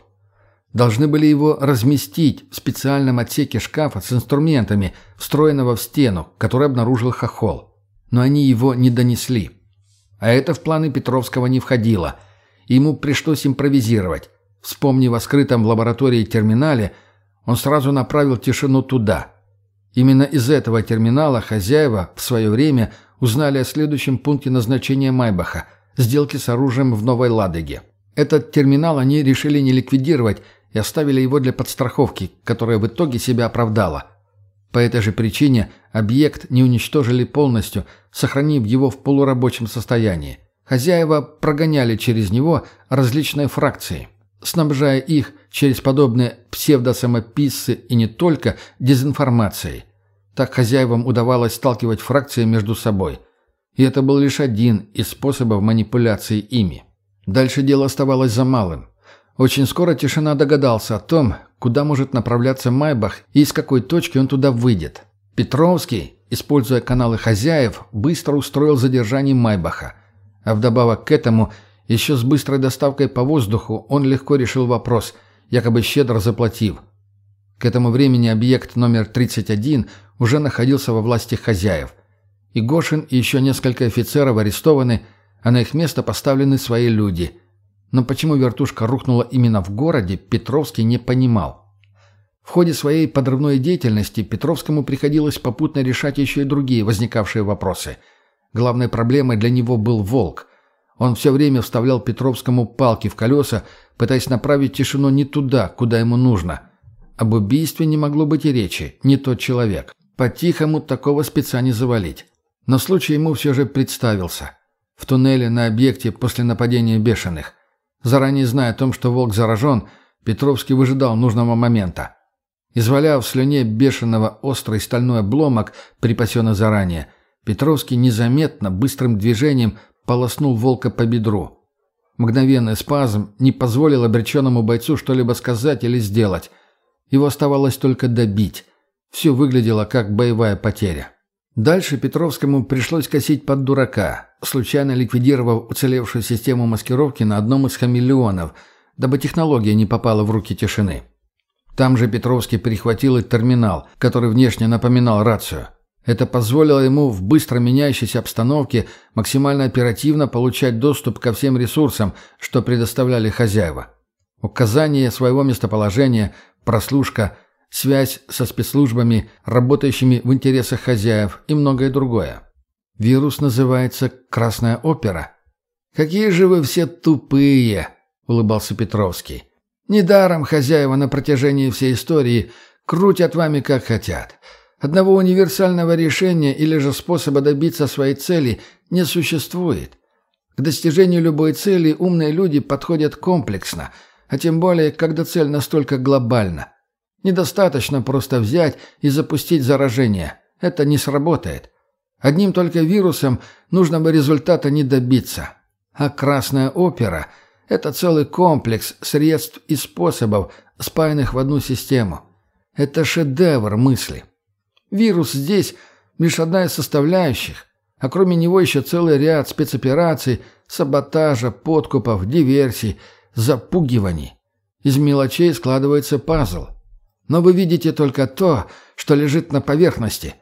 Должны были его разместить в специальном отсеке шкафа с инструментами, встроенного в стену, который обнаружил хохол. Но они его не донесли. А это в планы Петровского не входило. Ему пришлось импровизировать. Вспомнив о скрытом в лаборатории терминале, он сразу направил тишину туда. Именно из этого терминала хозяева в свое время узнали о следующем пункте назначения Майбаха – сделки с оружием в Новой Ладоге. Этот терминал они решили не ликвидировать и оставили его для подстраховки, которая в итоге себя оправдала. По этой же причине объект не уничтожили полностью, сохранив его в полурабочем состоянии. Хозяева прогоняли через него различные фракции снабжая их через подобные псевдосамописцы и не только дезинформацией. Так хозяевам удавалось сталкивать фракции между собой. И это был лишь один из способов манипуляции ими. Дальше дело оставалось за малым. Очень скоро Тишина догадался о том, куда может направляться Майбах и из какой точки он туда выйдет. Петровский, используя каналы хозяев, быстро устроил задержание Майбаха. А вдобавок к этому, еще с быстрой доставкой по воздуху он легко решил вопрос, якобы щедро заплатив. К этому времени объект номер 31 уже находился во власти хозяев. И Гошин и еще несколько офицеров арестованы, а на их место поставлены свои люди. Но почему вертушка рухнула именно в городе, Петровский не понимал. В ходе своей подрывной деятельности Петровскому приходилось попутно решать еще и другие возникавшие вопросы. Главной проблемой для него был волк. Он все время вставлял Петровскому палки в колеса, пытаясь направить тишину не туда, куда ему нужно. Об убийстве не могло быть и речи, не тот человек. По-тихому такого спеца не завалить. Но случай ему все же представился. В туннеле на объекте после нападения бешеных. Заранее зная о том, что волк заражен, Петровский выжидал нужного момента. Изваляв в слюне бешеного острый стальной обломок, припасенный заранее, Петровский незаметно, быстрым движением полоснул волка по бедру. Мгновенный спазм не позволил обреченному бойцу что-либо сказать или сделать. Его оставалось только добить. Все выглядело как боевая потеря. Дальше Петровскому пришлось косить под дурака, случайно ликвидировав уцелевшую систему маскировки на одном из хамелеонов, дабы технология не попала в руки тишины. Там же Петровский перехватил и терминал, который внешне напоминал рацию. Это позволило ему в быстро меняющейся обстановке максимально оперативно получать доступ ко всем ресурсам, что предоставляли хозяева. Указание своего местоположения, прослушка, связь со спецслужбами, работающими в интересах хозяев и многое другое. Вирус называется «Красная опера». «Какие же вы все тупые!» — улыбался Петровский. Недаром хозяева на протяжении всей истории крутят вами как хотят. Одного универсального решения или же способа добиться своей цели не существует. К достижению любой цели умные люди подходят комплексно, а тем более, когда цель настолько глобальна. Недостаточно просто взять и запустить заражение. Это не сработает. Одним только вирусом нужно бы результата не добиться. А Красная опера – это целый комплекс средств и способов, спаянных в одну систему. Это шедевр мысли. Вирус здесь лишь одна из составляющих, а кроме него еще целый ряд спецопераций, саботажа, подкупов, диверсий, запугиваний. Из мелочей складывается пазл. Но вы видите только то, что лежит на поверхности.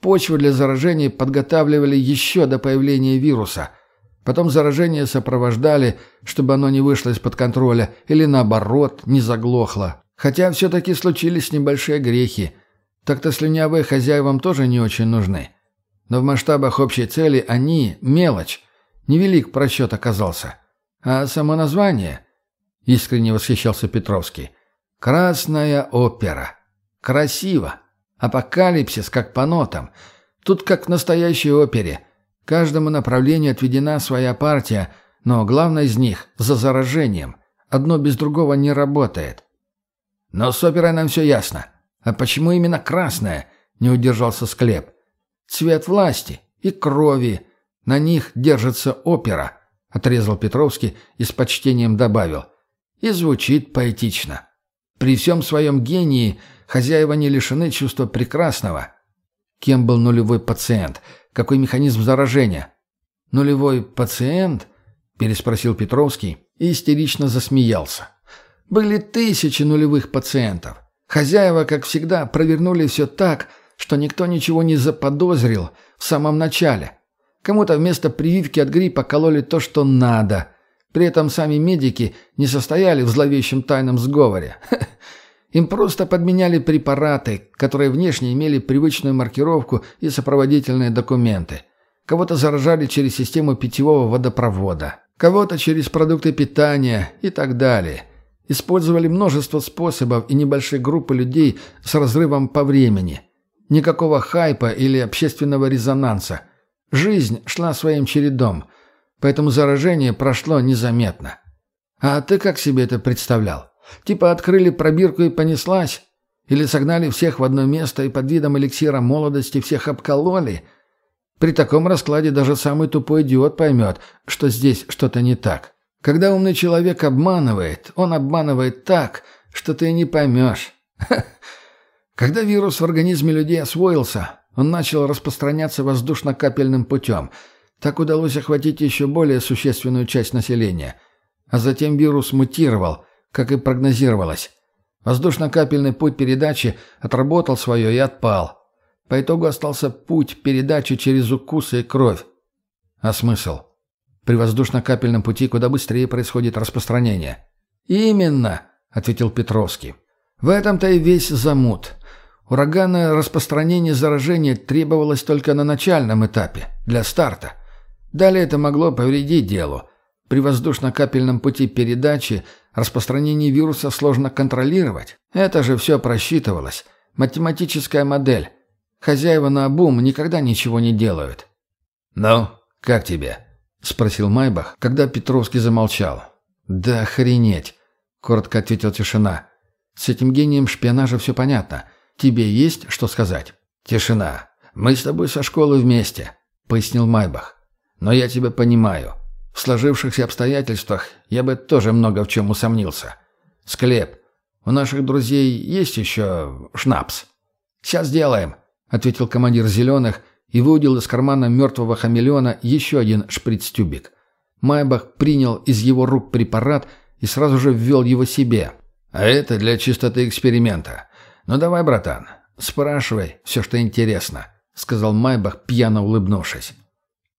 Почву для заражения подготавливали еще до появления вируса – Потом заражение сопровождали, чтобы оно не вышло из-под контроля или, наоборот, не заглохло. Хотя все-таки случились небольшие грехи. Так-то слюнявые хозяевам тоже не очень нужны. Но в масштабах общей цели они – мелочь. Невелик просчет оказался. А само название – искренне восхищался Петровский. «Красная опера. Красиво. Апокалипсис, как по нотам. Тут как в настоящей опере – Каждому направлению отведена своя партия, но главное из них – за заражением. Одно без другого не работает. Но с оперой нам все ясно. А почему именно красная? Не удержался Склеп. Цвет власти и крови. На них держится опера, отрезал Петровский и с почтением добавил. И звучит поэтично. При всем своем гении хозяева не лишены чувства прекрасного. Кем был нулевой пациент – какой механизм заражения. «Нулевой пациент?» – переспросил Петровский и истерично засмеялся. «Были тысячи нулевых пациентов. Хозяева, как всегда, провернули все так, что никто ничего не заподозрил в самом начале. Кому-то вместо прививки от гриппа кололи то, что надо. При этом сами медики не состояли в зловещем тайном сговоре. Им просто подменяли препараты, которые внешне имели привычную маркировку и сопроводительные документы. Кого-то заражали через систему питьевого водопровода, кого-то через продукты питания и так далее. Использовали множество способов и небольшие группы людей с разрывом по времени. Никакого хайпа или общественного резонанса. Жизнь шла своим чередом, поэтому заражение прошло незаметно. А ты как себе это представлял? Типа открыли пробирку и понеслась? Или согнали всех в одно место и под видом эликсира молодости всех обкололи? При таком раскладе даже самый тупой идиот поймет, что здесь что-то не так. Когда умный человек обманывает, он обманывает так, что ты не поймешь. Когда вирус в организме людей освоился, он начал распространяться воздушно-капельным путем. Так удалось охватить еще более существенную часть населения. А затем вирус мутировал, как и прогнозировалось. Воздушно-капельный путь передачи отработал свое и отпал. По итогу остался путь передачи через укусы и кровь. А смысл? При воздушно-капельном пути куда быстрее происходит распространение. «Именно», — ответил Петровский. «В этом-то и весь замут. Ураганное распространение заражения требовалось только на начальном этапе, для старта. Далее это могло повредить делу. При воздушно-капельном пути передачи распространение вируса сложно контролировать. Это же все просчитывалось. Математическая модель. Хозяева на обум никогда ничего не делают. «Ну, как тебе?» — спросил Майбах, когда Петровский замолчал. «Да охренеть!» — коротко ответил тишина. «С этим гением шпионажа все понятно. Тебе есть что сказать?» «Тишина. Мы с тобой со школы вместе», — пояснил Майбах. «Но я тебя понимаю. В сложившихся обстоятельствах я бы тоже много в чем усомнился. Склеп, у наших друзей есть еще шнапс?» «Сейчас сделаем», — ответил командир «Зеленых» и выудил из кармана мертвого хамелеона еще один шприц-тюбик. Майбах принял из его рук препарат и сразу же ввел его себе. «А это для чистоты эксперимента. Ну давай, братан, спрашивай все, что интересно», — сказал Майбах, пьяно улыбнувшись.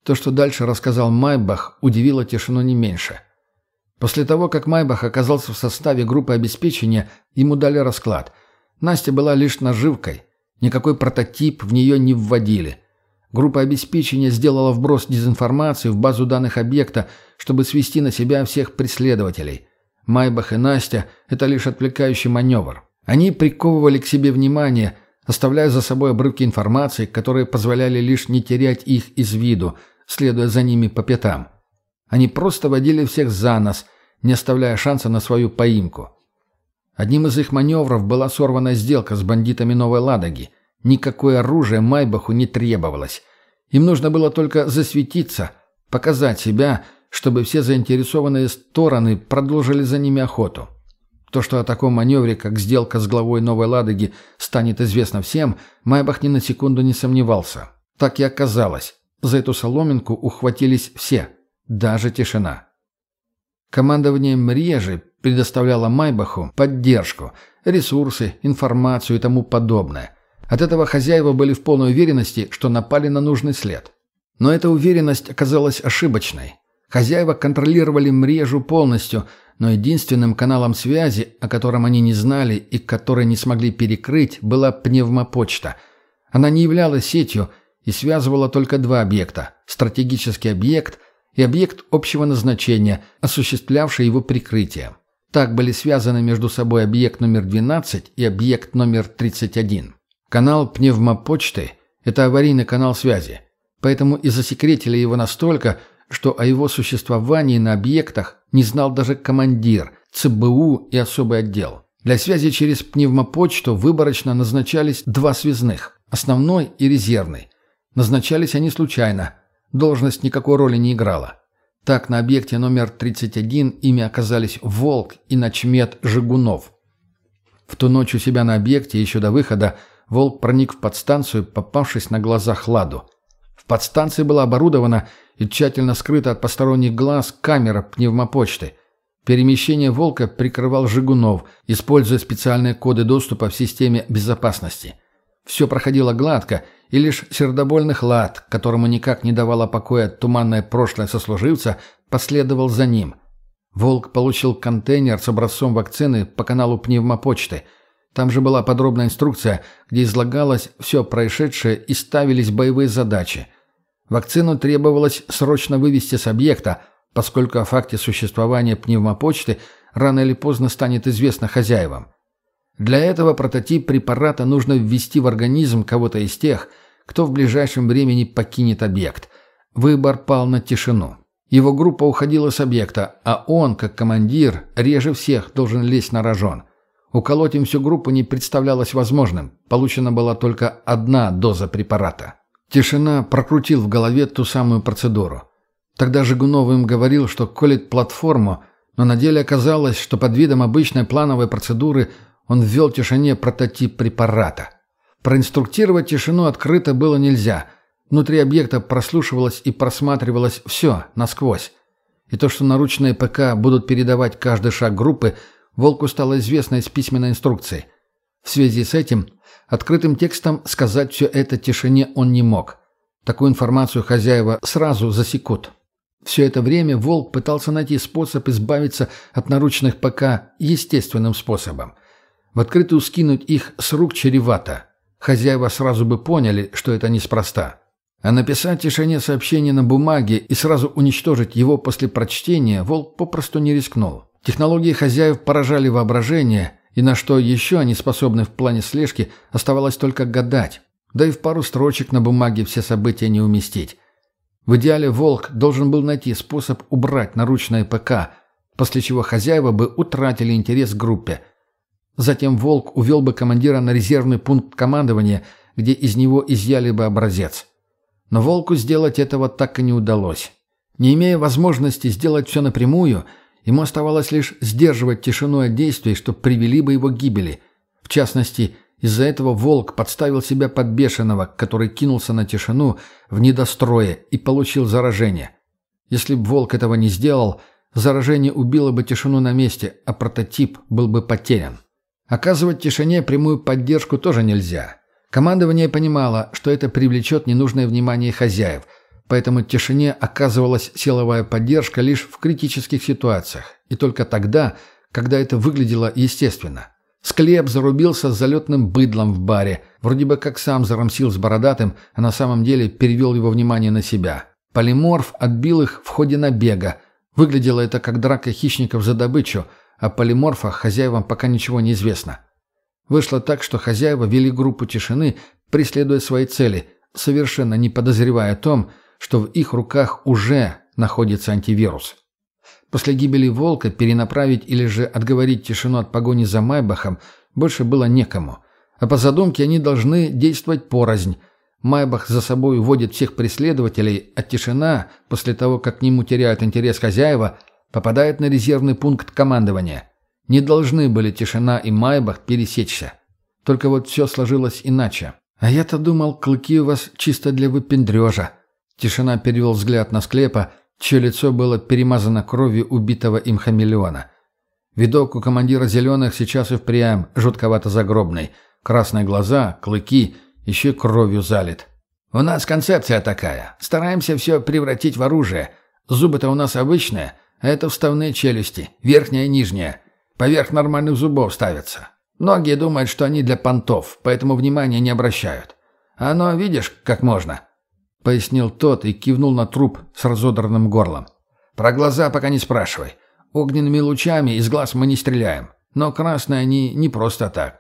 То, что дальше рассказал Майбах, удивило тишину не меньше. После того, как Майбах оказался в составе группы обеспечения, ему дали расклад. Настя была лишь наживкой. Никакой прототип в нее не вводили. Группа обеспечения сделала вброс дезинформации в базу данных объекта, чтобы свести на себя всех преследователей. Майбах и Настя – это лишь отвлекающий маневр. Они приковывали к себе внимание, оставляя за собой обрывки информации, которые позволяли лишь не терять их из виду, следуя за ними по пятам. Они просто водили всех за нос, не оставляя шанса на свою поимку. Одним из их маневров была сорвана сделка с бандитами Новой Ладоги – Никакое оружие Майбаху не требовалось. Им нужно было только засветиться, показать себя, чтобы все заинтересованные стороны продолжили за ними охоту. То, что о таком маневре, как сделка с главой Новой Ладоги, станет известно всем, Майбах ни на секунду не сомневался. Так и оказалось. За эту соломинку ухватились все, даже тишина. Командование Мрежи предоставляло Майбаху поддержку, ресурсы, информацию и тому подобное – от этого хозяева были в полной уверенности, что напали на нужный след. Но эта уверенность оказалась ошибочной. Хозяева контролировали мрежу полностью, но единственным каналом связи, о котором они не знали и который не смогли перекрыть, была пневмопочта. Она не являлась сетью и связывала только два объекта – стратегический объект и объект общего назначения, осуществлявший его прикрытие. Так были связаны между собой объект номер 12 и объект номер 31. Канал пневмопочты – это аварийный канал связи, поэтому и засекретили его настолько, что о его существовании на объектах не знал даже командир, ЦБУ и особый отдел. Для связи через пневмопочту выборочно назначались два связных – основной и резервный. Назначались они случайно, должность никакой роли не играла. Так, на объекте номер 31 ими оказались «Волк» и «Ночмед» Жигунов. В ту ночь у себя на объекте, еще до выхода, Волк проник в подстанцию, попавшись на глаза Хладу. В подстанции была оборудована и тщательно скрыта от посторонних глаз камера пневмопочты. Перемещение «Волка» прикрывал Жигунов, используя специальные коды доступа в системе безопасности. Все проходило гладко, и лишь сердобольный Хлад, которому никак не давало покоя туманное прошлое сослуживца, последовал за ним. «Волк» получил контейнер с образцом вакцины по каналу пневмопочты – там же была подробная инструкция, где излагалось все происшедшее и ставились боевые задачи. Вакцину требовалось срочно вывести с объекта, поскольку о факте существования пневмопочты рано или поздно станет известно хозяевам. Для этого прототип препарата нужно ввести в организм кого-то из тех, кто в ближайшем времени покинет объект. Выбор пал на тишину. Его группа уходила с объекта, а он, как командир, реже всех должен лезть на рожон. Уколоть им всю группу не представлялось возможным. Получена была только одна доза препарата. Тишина прокрутил в голове ту самую процедуру. Тогда Жигунов им говорил, что колет платформу, но на деле оказалось, что под видом обычной плановой процедуры Он ввел тишине прототип препарата. Проинструктировать тишину открыто было нельзя. Внутри объекта прослушивалось и просматривалось все насквозь. И то, что наручные ПК будут передавать каждый шаг группы, Волку стало известно из письменной инструкции. В связи с этим открытым текстом сказать все это тишине он не мог. Такую информацию хозяева сразу засекут. Все это время Волк пытался найти способ избавиться от наручных ПК естественным способом. В открытую скинуть их с рук чревато. Хозяева сразу бы поняли, что это неспроста. А написать тишине сообщение на бумаге и сразу уничтожить его после прочтения Волк попросту не рискнул. Технологии хозяев поражали воображение, и на что еще они способны в плане слежки, оставалось только гадать. Да и в пару строчек на бумаге все события не уместить. В идеале Волк должен был найти способ убрать наручное ПК, после чего хозяева бы утратили интерес к группе. Затем Волк увел бы командира на резервный пункт командования, где из него изъяли бы образец. Но Волку сделать этого так и не удалось. Не имея возможности сделать все напрямую, ему оставалось лишь сдерживать тишину от действий, что привели бы его к гибели. В частности, из-за этого волк подставил себя под бешеного, который кинулся на тишину в недострое и получил заражение. Если бы волк этого не сделал, заражение убило бы тишину на месте, а прототип был бы потерян. Оказывать тишине прямую поддержку тоже нельзя. Командование понимало, что это привлечет ненужное внимание хозяев, поэтому тишине оказывалась силовая поддержка лишь в критических ситуациях, и только тогда, когда это выглядело естественно. Склеп зарубился с залетным быдлом в баре. Вроде бы как сам зарамсил с бородатым, а на самом деле перевел его внимание на себя. Полиморф отбил их в ходе набега. Выглядело это как драка хищников за добычу, а полиморфах хозяевам пока ничего не известно. Вышло так, что хозяева вели группу тишины, преследуя свои цели, совершенно не подозревая о том, что в их руках уже находится антивирус. После гибели волка перенаправить или же отговорить тишину от погони за Майбахом больше было некому. А по задумке они должны действовать порознь. Майбах за собой уводит всех преследователей, а тишина, после того, как к нему теряют интерес хозяева, попадает на резервный пункт командования. Не должны были тишина и Майбах пересечься. Только вот все сложилось иначе. А я-то думал, клыки у вас чисто для выпендрежа. Тишина перевел взгляд на склепа, чье лицо было перемазано кровью убитого им хамелеона. Видок у командира «Зеленых» сейчас и впрямь жутковато загробный. Красные глаза, клыки, еще кровью залит. «У нас концепция такая. Стараемся все превратить в оружие. Зубы-то у нас обычные, это вставные челюсти, верхняя и нижняя. Поверх нормальных зубов ставятся. Многие думают, что они для понтов, поэтому внимания не обращают. А оно, видишь, как можно?» — пояснил тот и кивнул на труп с разодранным горлом. «Про глаза пока не спрашивай. Огненными лучами из глаз мы не стреляем. Но красные они не просто так.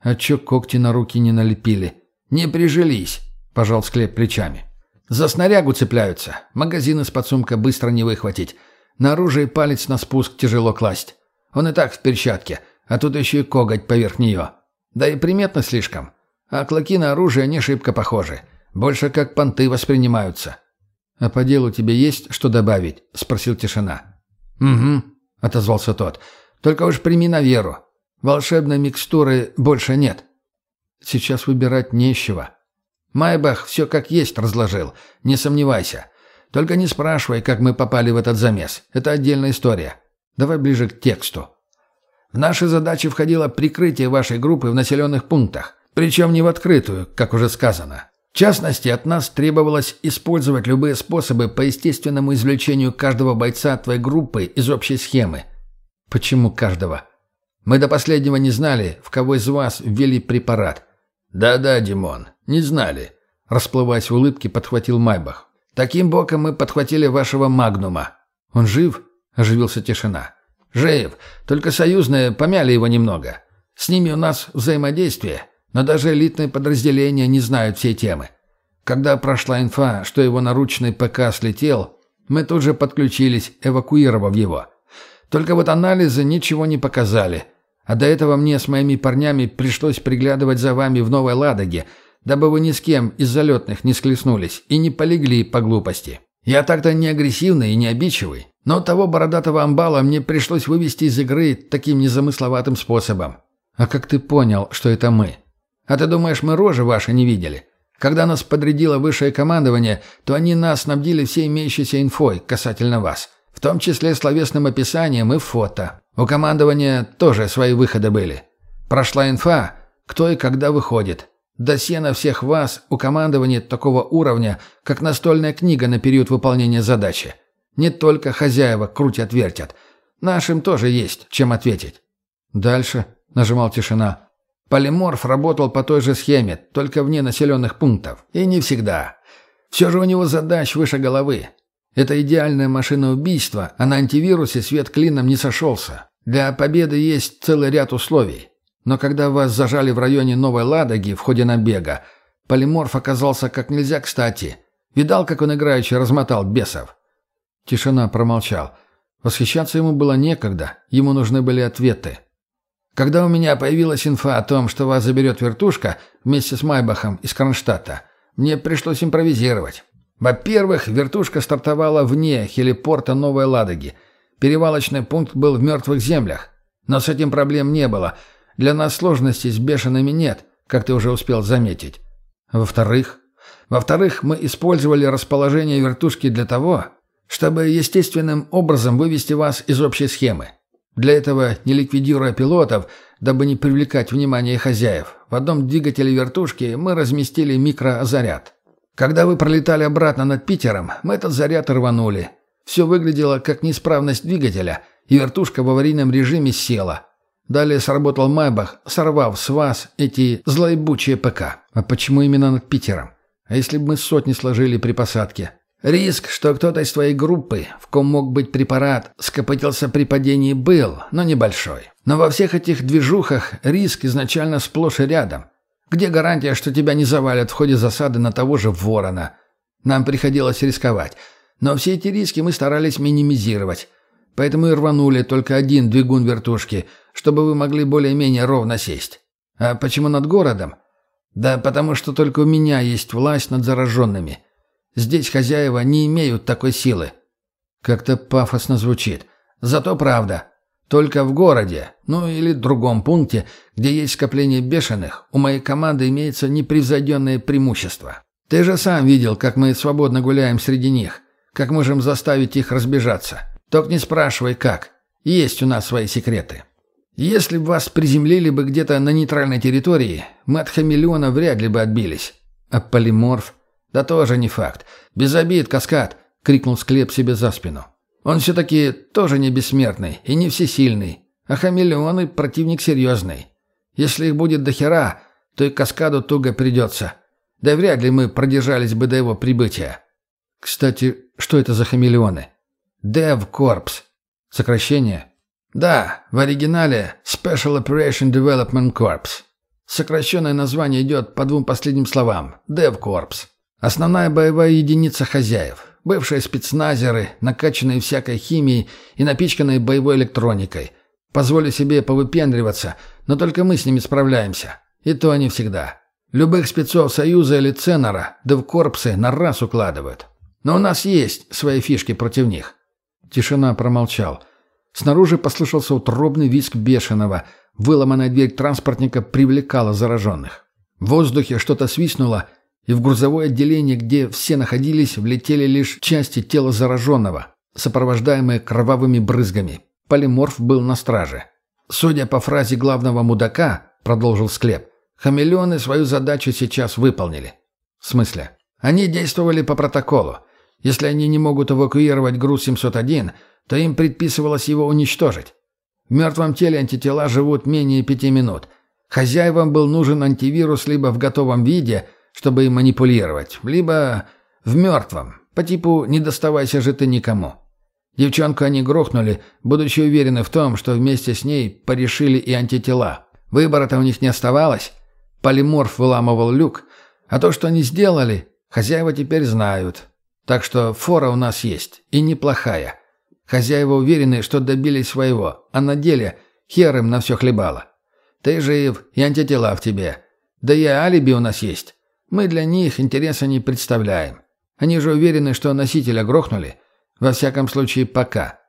А чё когти на руки не налепили? Не прижились!» — пожал склеп плечами. «За снарягу цепляются. Магазин из-под сумка быстро не выхватить. На оружие палец на спуск тяжело класть. Он и так в перчатке, а тут еще и коготь поверх нее. Да и приметно слишком. А клоки на оружие не шибко похожи. Больше как понты воспринимаются». «А по делу тебе есть что добавить?» — спросил тишина. «Угу», — отозвался тот. «Только уж прими на веру. Волшебной микстуры больше нет. Сейчас выбирать нечего. Майбах все как есть разложил, не сомневайся. Только не спрашивай, как мы попали в этот замес. Это отдельная история. Давай ближе к тексту. В наши задачи входило прикрытие вашей группы в населенных пунктах. Причем не в открытую, как уже сказано. В частности, от нас требовалось использовать любые способы по естественному извлечению каждого бойца твоей группы из общей схемы. Почему каждого? Мы до последнего не знали, в кого из вас ввели препарат. Да-да, Димон, не знали. Расплываясь в улыбке, подхватил Майбах. Таким боком мы подхватили вашего Магнума. Он жив? Оживился тишина. Жив, только союзные помяли его немного. С ними у нас взаимодействие. Но даже элитные подразделения не знают всей темы. Когда прошла инфа, что его наручный ПК слетел, мы тут же подключились, эвакуировав его. Только вот анализы ничего не показали. А до этого мне с моими парнями пришлось приглядывать за вами в Новой Ладоге, дабы вы ни с кем из залетных не склеснулись и не полегли по глупости. Я так-то не агрессивный и не обидчивый, но того бородатого амбала мне пришлось вывести из игры таким незамысловатым способом. «А как ты понял, что это мы? А ты думаешь, мы рожи ваши не видели? Когда нас подрядило высшее командование, то они нас снабдили всей имеющейся инфой касательно вас, в том числе словесным описанием и фото. У командования тоже свои выходы были. Прошла инфа, кто и когда выходит. Досье на всех вас у командования такого уровня, как настольная книга на период выполнения задачи. Не только хозяева крутят-вертят. Нашим тоже есть, чем ответить. Дальше, нажимал тишина. Полиморф работал по той же схеме, только вне населенных пунктов. И не всегда. Все же у него задач выше головы. Это идеальная машина убийства, а на антивирусе свет клином не сошелся. Для победы есть целый ряд условий. Но когда вас зажали в районе Новой Ладоги в ходе набега, полиморф оказался как нельзя кстати. Видал, как он играючи размотал бесов? Тишина промолчал. Восхищаться ему было некогда, ему нужны были ответы. Когда у меня появилась инфа о том, что вас заберет вертушка вместе с Майбахом из Кронштадта, мне пришлось импровизировать. Во-первых, вертушка стартовала вне хелипорта Новой Ладоги. Перевалочный пункт был в мертвых землях. Но с этим проблем не было. Для нас сложностей с бешеными нет, как ты уже успел заметить. Во-вторых, во-вторых, мы использовали расположение вертушки для того, чтобы естественным образом вывести вас из общей схемы. Для этого, не ликвидируя пилотов, дабы не привлекать внимание хозяев, в одном двигателе вертушки мы разместили микрозаряд. Когда вы пролетали обратно над Питером, мы этот заряд рванули. Все выглядело как неисправность двигателя, и вертушка в аварийном режиме села. Далее сработал Майбах, сорвав с вас эти злоебучие ПК. А почему именно над Питером? А если бы мы сотни сложили при посадке? Риск, что кто-то из твоей группы, в ком мог быть препарат, скопытился при падении, был, но небольшой. Но во всех этих движухах риск изначально сплошь и рядом. Где гарантия, что тебя не завалят в ходе засады на того же ворона? Нам приходилось рисковать. Но все эти риски мы старались минимизировать. Поэтому и рванули только один двигун вертушки, чтобы вы могли более-менее ровно сесть. А почему над городом? Да потому что только у меня есть власть над зараженными. Здесь хозяева не имеют такой силы. Как-то пафосно звучит. Зато правда. Только в городе, ну или другом пункте, где есть скопление бешеных, у моей команды имеется непревзойденное преимущество. Ты же сам видел, как мы свободно гуляем среди них, как можем заставить их разбежаться. Только не спрашивай, как. Есть у нас свои секреты. Если бы вас приземлили бы где-то на нейтральной территории, мы от хамелеона вряд ли бы отбились. А полиморф? Да тоже не факт. Без обид, каскад, крикнул Склеп себе за спину. Он все-таки тоже не бессмертный и не всесильный, а хамелеоны противник серьезный. Если их будет дохера, то и каскаду туго придется. Да вряд ли мы продержались бы до его прибытия. Кстати, что это за хамелеоны? Dev Corps. Сокращение? Да, в оригинале Special Operation Development Corps. Сокращенное название идет по двум последним словам. Dev Corps. Основная боевая единица хозяев. Бывшие спецназеры, накачанные всякой химией и напичканные боевой электроникой. Позволю себе повыпендриваться, но только мы с ними справляемся. И то не всегда. Любых спецов Союза или да в корпусы на раз укладывают. Но у нас есть свои фишки против них. Тишина промолчал. Снаружи послышался утробный визг бешеного. Выломанная дверь транспортника привлекала зараженных. В воздухе что-то свистнуло, и в грузовое отделение, где все находились, влетели лишь части тела зараженного, сопровождаемые кровавыми брызгами. Полиморф был на страже. «Судя по фразе главного мудака», — продолжил Склеп, «хамелеоны свою задачу сейчас выполнили». «В смысле?» «Они действовали по протоколу. Если они не могут эвакуировать груз 701, то им предписывалось его уничтожить. В мертвом теле антитела живут менее пяти минут. Хозяевам был нужен антивирус либо в готовом виде — чтобы им манипулировать, либо в мертвом, по типу «не доставайся же ты никому». Девчонку они грохнули, будучи уверены в том, что вместе с ней порешили и антитела. Выбора-то у них не оставалось. Полиморф выламывал люк, а то, что они сделали, хозяева теперь знают. Так что фора у нас есть, и неплохая. Хозяева уверены, что добились своего, а на деле хер им на все хлебало. Ты жив, и антитела в тебе. Да и алиби у нас есть. Мы для них интереса не представляем. Они же уверены, что носителя грохнули. Во всяком случае, пока.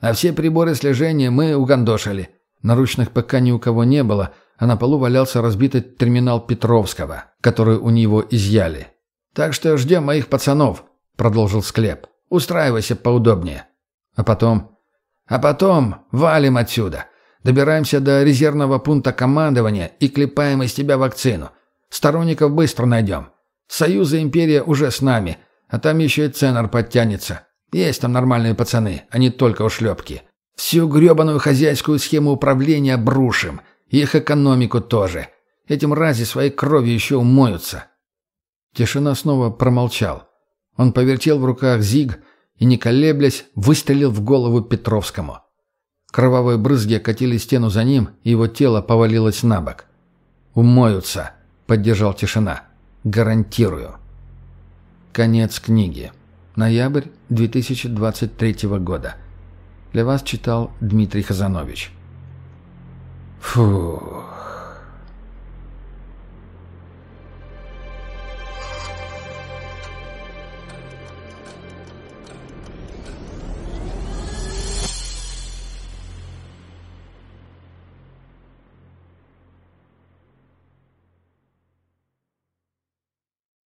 А все приборы слежения мы угандошили. Наручных пока ни у кого не было, а на полу валялся разбитый терминал Петровского, который у него изъяли. «Так что ждем моих пацанов», — продолжил Склеп. «Устраивайся поудобнее». А потом... «А потом валим отсюда. Добираемся до резервного пункта командования и клепаем из тебя вакцину. Сторонников быстро найдем. Союз и Империя уже с нами, а там еще и Ценор подтянется. Есть там нормальные пацаны, а не только ушлепки. Всю гребаную хозяйскую схему управления брушим. Их экономику тоже. Этим рази своей кровью еще умоются». Тишина снова промолчал. Он повертел в руках зиг и, не колеблясь, выстрелил в голову Петровскому. Кровавые брызги окатили стену за ним, и его тело повалилось на бок. «Умоются», — поддержал тишина. «Гарантирую». Конец книги. Ноябрь 2023 года. Для вас читал Дмитрий Хазанович. Фу.